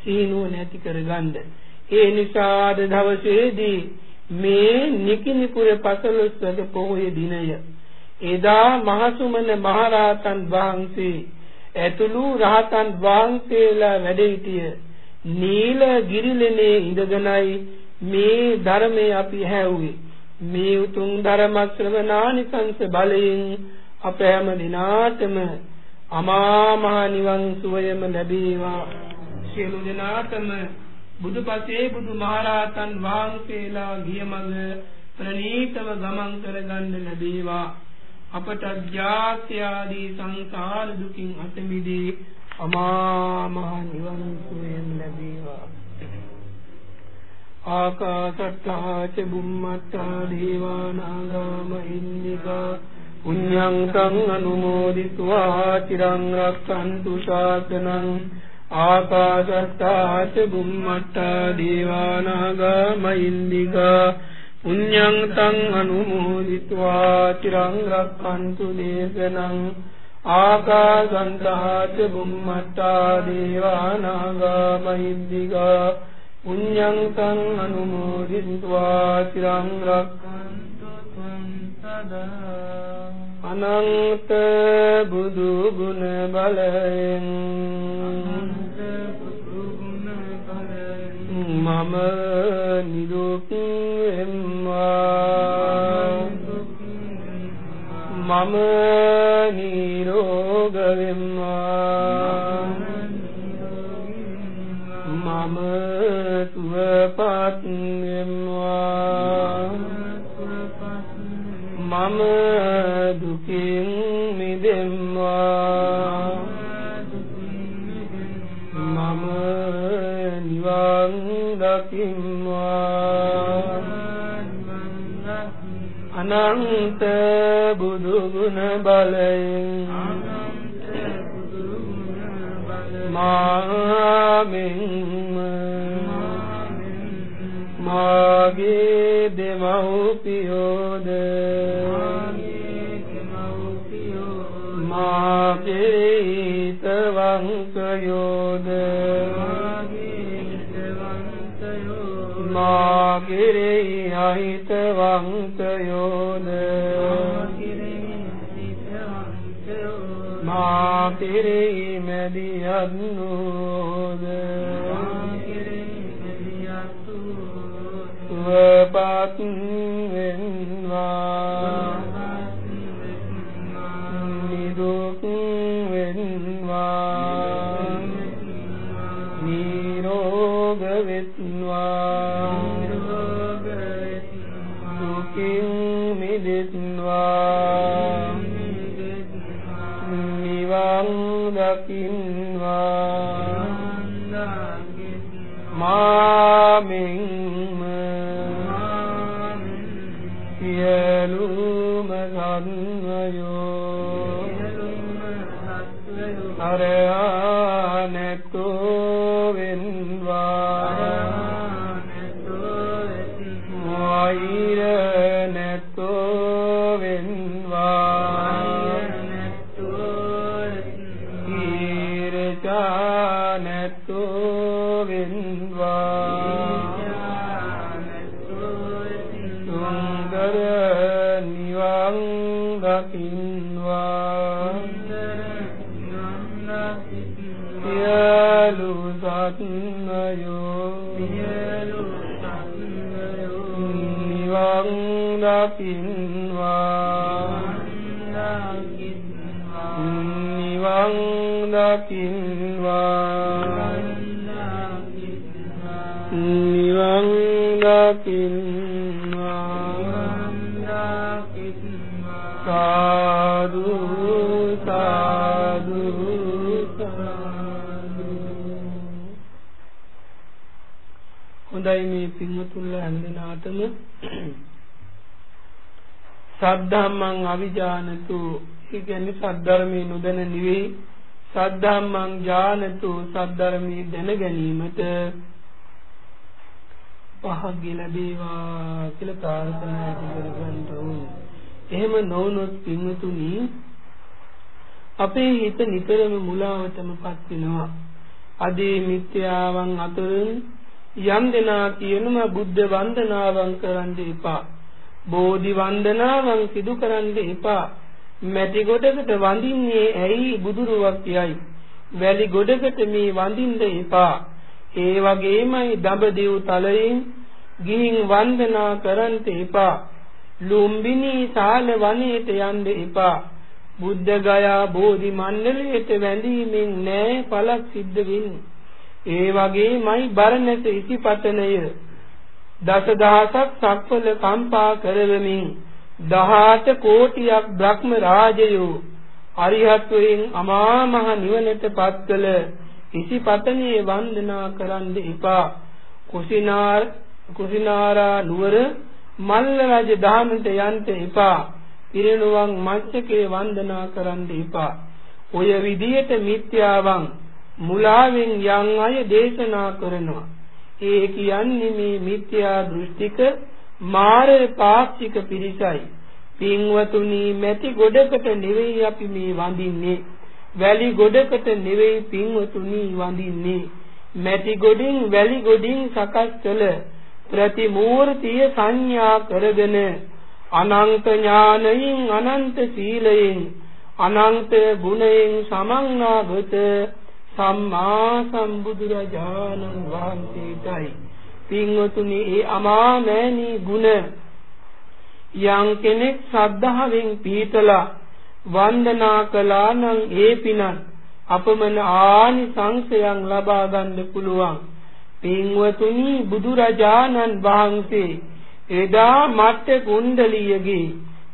සීනුව නැති කරගන්න. ඒ නිසා අද දවසේදී මේ නිකිනිපුර පසළොස්වක පොහොය දිනය. එදා මහසුමන මහරහතන් වහන්සේ ඇතුළු රහතන් වහන්සේලා වැඩ සිටිය නීල ගිරිලෙනේ ඉඳගෙනයි මේ ධර්මයේ අපි හැව්වේ. මේ උතුම් ධර්ම ශ්‍රවණානිසංස බලයෙන් අප හැම දිනාටම අමා මහ නිවන් සුවයම ලැබේවා. සියලු දෙනාටම බුදුපසේ බුදුමහරහතන් වහන්සේලා ගිය මඟ ප්‍රණීතව ගමන් කරගන්න ලැබේවා. අපට ජාත්‍ය ආදී සංසාර දුකින් අත මිදී අමා මහ නිවන් සුවයෙන් ලැබේවා. ආකාශට්ටා ච බුම්මට්ටා දේවානාගාම ඉන්දිකා පුඤ්ඤං තං අනුමෝදිත्वा චිරං රක්ඛන්තු ශාසනං ආකාශට්ටාච බුම්මට්ටා දීවානාගා මහින්దికා පුඤ්ඤං තං අනුමෝදිत्वा තිරං රක්칸තු දේශනං ආකාශන්තාච බුම්මට්ටා දීවානාගා මහින්దికා පුඤ්ඤං තං අනුමෝදිत्वा තිරං රක්칸තු සදා අනන්ත බුදු ගුණ බලයෙන් මම නිරෝග වෙම්මා මම තුවපත් වෙම්මා මම දුකින් මිදෙම්මා මම නිවන් දකිම්මා අනන්ත ගුණ බලයෙන් මාමින්ම මාගේ දෙමව්පියෝද මාගේ හිතවංකයෝද මා කෙරෙහි අහිතවන්තයෝද කෙරෙහි මැදිහත් නෝද වපත් සද්ධම්මං අවිජානතු ඒ කියන්නේ සද්ධර්මයේ නොදැන නෙවෙයි සද්ධම්මං ඥානතු සද්ධර්මයේ දැන ගැනීමට පහක් ලැබේවා කියලා ප්‍රාර්ථනා කරගන්න ඕනේ. එහෙම නොවුනොත් පින්වතුනි අපේ හිත නිතරම මුලාවටමපත් වෙනවා. අදී මිත්‍යාවන් අතරින් යම් දෙනා කියනවා බුද්ධ වන්දනාවන් කරන්න එපා. බෝධි වන්දනාවන් සිදු කරන්න එපා. මැටි ගොඩකට වඳින්නේ ඇයි බුදුරුවක් යයි. වැලි ගොඩකට මේ වඳින්න එපා. ඒ වගේමයි දඹදිව් තලයෙන් ගිහින් වන්දනා කරන්ට එපා. ලුම්බිනි සාල වනයේට යන්න එපා. බුද්ධ ගයා බෝධි මණ්ඩලයට වැඳීමෙන් නෑ පළක් සිද්ධ වෙන්නේ. ඒ වගේමයි බරණැස ඉසිපතනය දසදහසක් සක්වල කම්පා කරවමින් 18 කෝටියක් බ්‍රහ්ම රාජයෝ අරිහත්වයෙන් අමා මහ නිවනට පත්කල ඉසිපතනියේ වන්දනා කරන්න එපා. කුසිනාර කුසිනාරා නුවර මල්ල රජ දහමට යන්න එපා. පිරිනුවන් මච්චකේ වන්දනා කරන්න එපා. ඔය විදියට මිත්‍යාවන් මුලාවෙන් යම් අය දේශනා කරනවා. ඒ කියන්නේ මේ මිත්‍යා දෘෂ්ටික මාර පාක්ෂික පිරිසයි. පින්වතුනි මැටි ගොඩකට නෙවෙයි අපි මේ වඳින්නේ. වැලි ගොඩකට නෙවෙයි පින්වතුනි වඳින්නේ. මැටි ගොඩින් වැලි ගොඩින් සකස් කළ ප්‍රතිමූර්තිය සංඥා කරගෙන අනන්ත ඥානයෙන් අනන්ත සීලයෙන් අනන්ත ගුණයෙන් සමන්නාගත සම්මා සම්බුදුරජාණන් වහන්සේටයි. පින්වතුනි ඒ අමා මෑණී ගුණ යම් කෙනෙක් ශ්‍රද්ධාවෙන් පීතලා වන්දනා කළා නම් ඒ පිනත් අපමණ ආනිසංසයන් ලබා ගන්න පුළුවන්. පින්වතුනි බුදුරජාණන් වහන්සේ එදා මට්ට කුණ්ඩලියගේ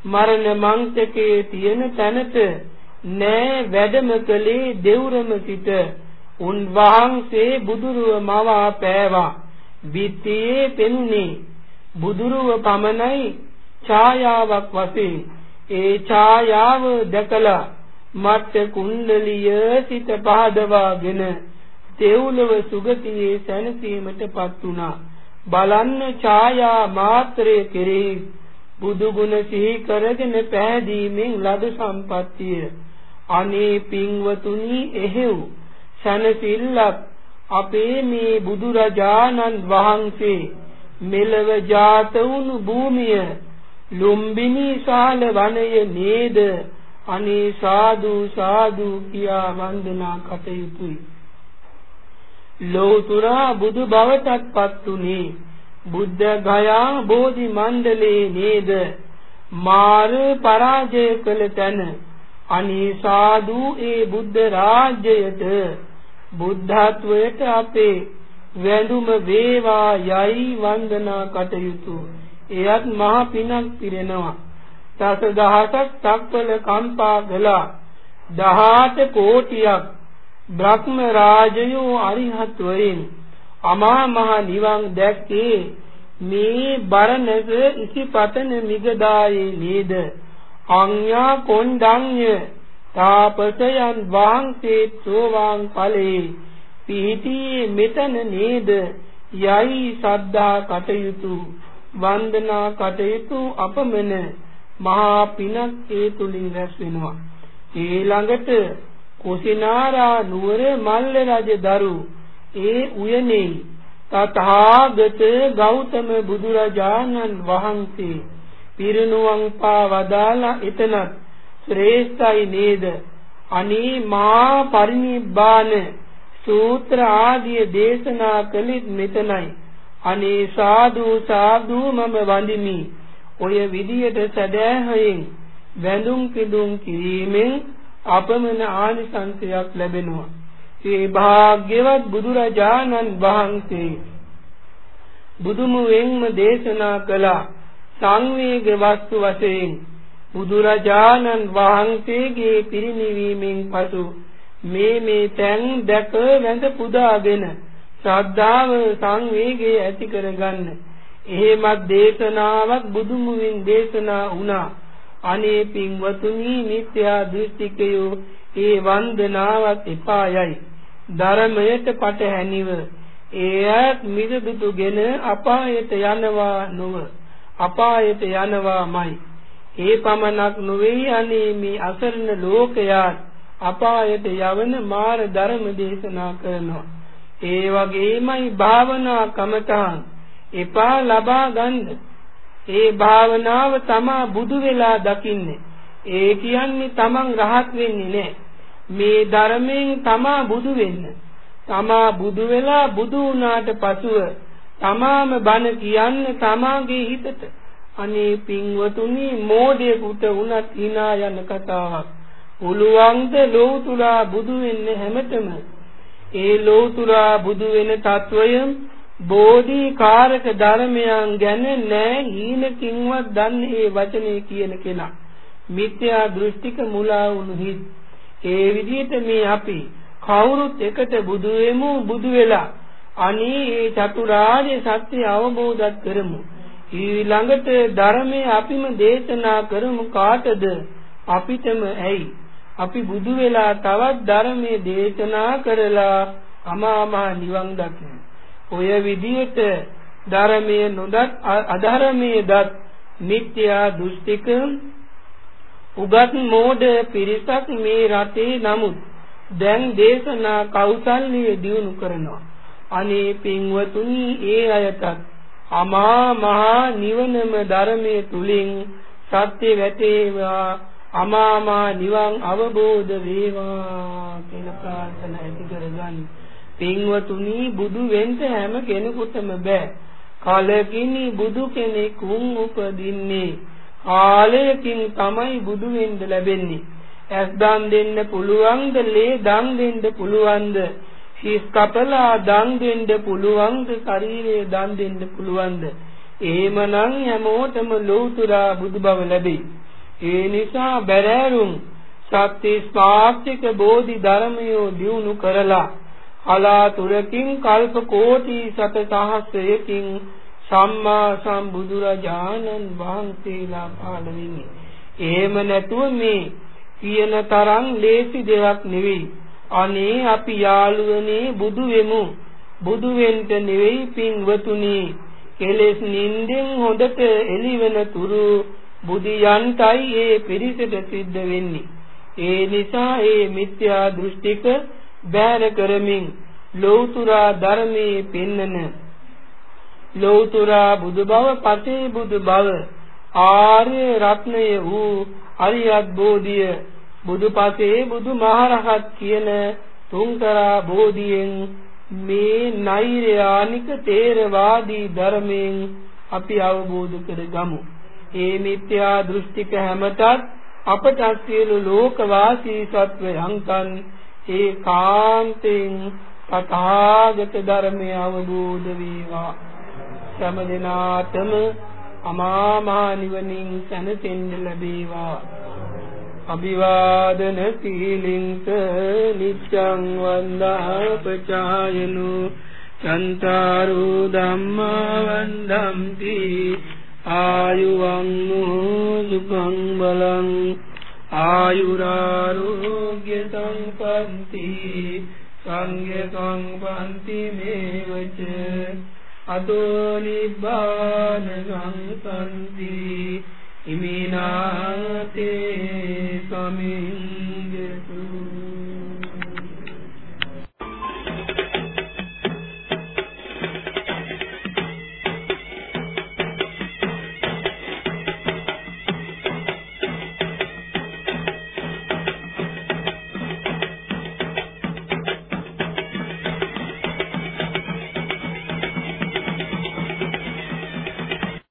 මරණ මංචකයේ තියෙන තැනට නෑ වැඩම කළේ දෙවුරම සිට. උන්වහන්සේ බුදුරුව මවා පෑවා. බිත්තියේ පෙනුනේ. බුදුරුව පමණයි ඡායාවක් වශයෙන්. ඒ ඡායාව දැකලා මත් කුණ්ඩලිය සිත පහදවාගෙන තෙව්ලව සුගතියේ සැනසීමටපත් වුණා. බලන්න ඡායා මාත්‍රයේ කෙරෙහි බුදු ගුණ සිහි කරගෙන පැහැදීමෙන් ලද සම්පත්තිය. අනේ පින්වතුනි එහෙව්. සනසිල්ලක් අපේ මේ බුදුරජාණන් වහන්සේ මෙලව ජාත වුණු භූමිය ලුම්බිනි ශාල වනය නේද? අනේ සාදු සාදු කියා වන්දනා කටයුතුයි. ලෝතුරා බුදු බවටත්පත් උනේ බුද්ධ ගයා බෝධි මණ්ඩලේ නේද? මාර පරාජය කළ තැන අනේ සාදු ඒ බුද්ධ රාජ්‍යයට බුද්ධත්වයට අපේ වැඳුම වේවා යයි වන්දනා කටයුතු. එයත් මහා පිනක් පිරෙනවා. දස දහසක් තක්වල කම්පා කළා. 18 කෝටියක් බ්‍රහ්ම රාජයෝ අරිහත් වරින් අමා මහ නිවන් දැක්කේ මේ බරණක ඉසිපතන මිගදායේ නේද? අඤ්ඤා කොණ්ඩඤ්ඤ තාපසයන් වහන්සේ සෝවාන් ඵලේ පිහිටි මෙතන නේද? යයි සද්ධා කටයුතු වන්දනා කටයුතු අපමණ මහා පිනක් ඒ තුලින් රැස් වෙනවා. ඊළඟට කුසිනාරා නුවර මල්ල රජ දරු ඒ උයනේ තථාගත ගෞතම බුදුරජාණන් වහන්සේ පිරිනුවම් පා වදාලා එතනත් ශ්‍රේෂ්ඨයි නේද? අනී මා පරිනිබ්බාන සූත්‍ර ආදී දේශනා කළෙත් මෙතනයි. අනේ සාදු සාදු මම වඳිමි. ඔය විදියට සදෑහයෙන් වැඳුම් පිදුම් කිරීමෙන් අපමණ ආනිසංසයක් ලැබෙනවා. ඒ භාග්‍යවත් බුදුරජාණන් වහන්සේ බුදුමුවෙන්ම දේශනා කළ. සංවේග වස්තු වශයෙන් බුදුරජාණන් වහන්සේගේ පිරිනිවීමෙන් පසු මේ මේ තැන් දැක වැඳ පුදාගෙන ශ්‍රද්ධාව සංවේගය ඇති කරගන්න. එහෙමත් දේශනාවක් බුදුමුවින් දේශනා වුණා. අනේ පින්වතුනි මිත්‍යා දෘෂ්ටිකයෝ ඒ වන්දනාවක් එපායයි ධර්මයට පටහැනිව එයත් මිදදුතුගෙන අපායට යනවා නොව අපායට යනවාමයි ඒ පමණක් නොවේ අනේ මේ අසරණ ලෝකයා අපායට යවන මාර ධර්ම දේශනා කරනවා ඒ වගේමයි භාවනා කමතහන් එපා ලබා ගන්න ඒ භාවනාව තමා බුදු වෙලා දකින්නේ. ඒ කියන්නේ තමන් රහත් වෙන්නේ නැහැ. මේ ධර්මයෙන් තමා බුදු වෙන්න. තමා බුදු වෙලා බුදු වුණාට පසුව තමාම බණ කියන්නේ තමාගේ හිතට. අනේ පින්වතුනි මෝඩයෙකුට වුණත් hina යන කතාවක්. පුළුවන්ද ලෝතුරා බුදු වෙන්න හැමතෙම ඒ ලෝතුරා බුදු වෙන తত্ত্বය බෝධි කාරක ධර්මයන් ගැන නෑ හීනකින්වත් දන්නේ මේ වචනේ කියන කෙනා මිත්‍යා දෘෂ්ටික මුලා වුණු හිත් ඒ විදිහට මේ අපි කවුරුත් එකට බුදු වෙමු බුදු වෙලා අනී ඒ චතුරාර්ය සත්‍ය අවබෝධ කරමු. ඊළඟට ධර්මයේ අපිම දේශනා කරමු කාටද? අපිටම ඇයි? අපි බුදු වෙලා තවත් ධර්මයේ දේශනා කරලා අමාමහ නිවන් දකිමු. ඔය විදියට ධර්මයේ නොදත් අධර්මයේ දත් මිත්‍යා දෘෂ්ටික උගත් මෝඩ පිරිසක් මේ රටේ නමුත් දැන් දේශනා කෞසල්‍ය දියුණු කරනවා අනේ පින්වතුනි ඒ අයටත් අමා මහා නිවනම ධර්මයේ තුලින් සත්‍ය වැටේවා අමා මහා නිවන් අවබෝධ වේවා කියලා ප්‍රාර්ථනා ඇති කරගන්න පින්වතුනි බුදු වෙන්න හැම කෙනෙකුටම බෑ. කාලකිනි බුදු කෙනෙක් වුන් උපදින්නේ. කාලයකින් තමයි බුදු වෙන්න ලැබෙන්නේ. ඇස් දන් දෙන්න පුළුවන්ද? ලේ දන් දෙන්න පුළුවන්ද? හිස් කපලා දන් දෙන්න පුළුවන්ද? ශරීරයේ දන් දෙන්න පුළුවන්ද? එහෙමනම් හැමෝටම ලෞතුරා බුදු බව ලැබෙයි. ඒ නිසා බැරෑරුම් සත්‍ය ස්පාක්ෂික බෝධි ධර්මයෝ දියුණු කරලා කලාතුරකින් කල්ප කෝටි සත සහස්‍රයකින් සම්මා සම්බුදුරජාණන් වහන්සේලා පහළ වෙන්නේ. එහෙම නැතුව මේ කියන තරම් ලේසි දෙයක් නෙවෙයි. අනේ අපි යාළුවනේ බුදු වෙමු. බුදු වෙන්න නෙවෙයි පින්වතුනි. කෙලෙස් නින්දෙන් හොඳට එළිවෙන තුරු බුදියන්ටයි ඒ පිරිසට සිද්ධ වෙන්නේ. ඒ නිසා ඒ මිත්‍යා දෘෂ්ටික බෑර කරමින් ලෞතුරා ධර්මයේ පෙන්නන ලෞතුරා බුදු බව පසේ බුදු බව ආර්ය රත්නය වූ අරියත් බෝධිය බුදුපසේ බුදුමහරහත් කියන තුන්තරා බෝධියෙන් මේ නෛර්යානික තේරවාදී ධර්මයෙන් අපි අවබෝධ කරගමු. ඒ මිත්‍යා දෘෂ්ටික හැමතත් අපට සියලු ලෝකවාසී සත්වයන්තන් ඒ කාන්තෙන් තථාගත ධර්මය අවබෝධ වේවා. සෑම දිනාතම අමා මහ නිවනින් සැනසෙන්න ලැබේවා. අභිවාදන සීලින්ස නිච්ඡං වන්දාපචායනු චන්තාරු ධම්මා වන්දම්ති ආයුවං සුඛං බලං ආයුරාෝග්‍ය සංපන්ති සංඝ සංපන්ති මේවච අදෝ නිබ්බාන සංසන්ති ඉමිනාතේ සමිංගතු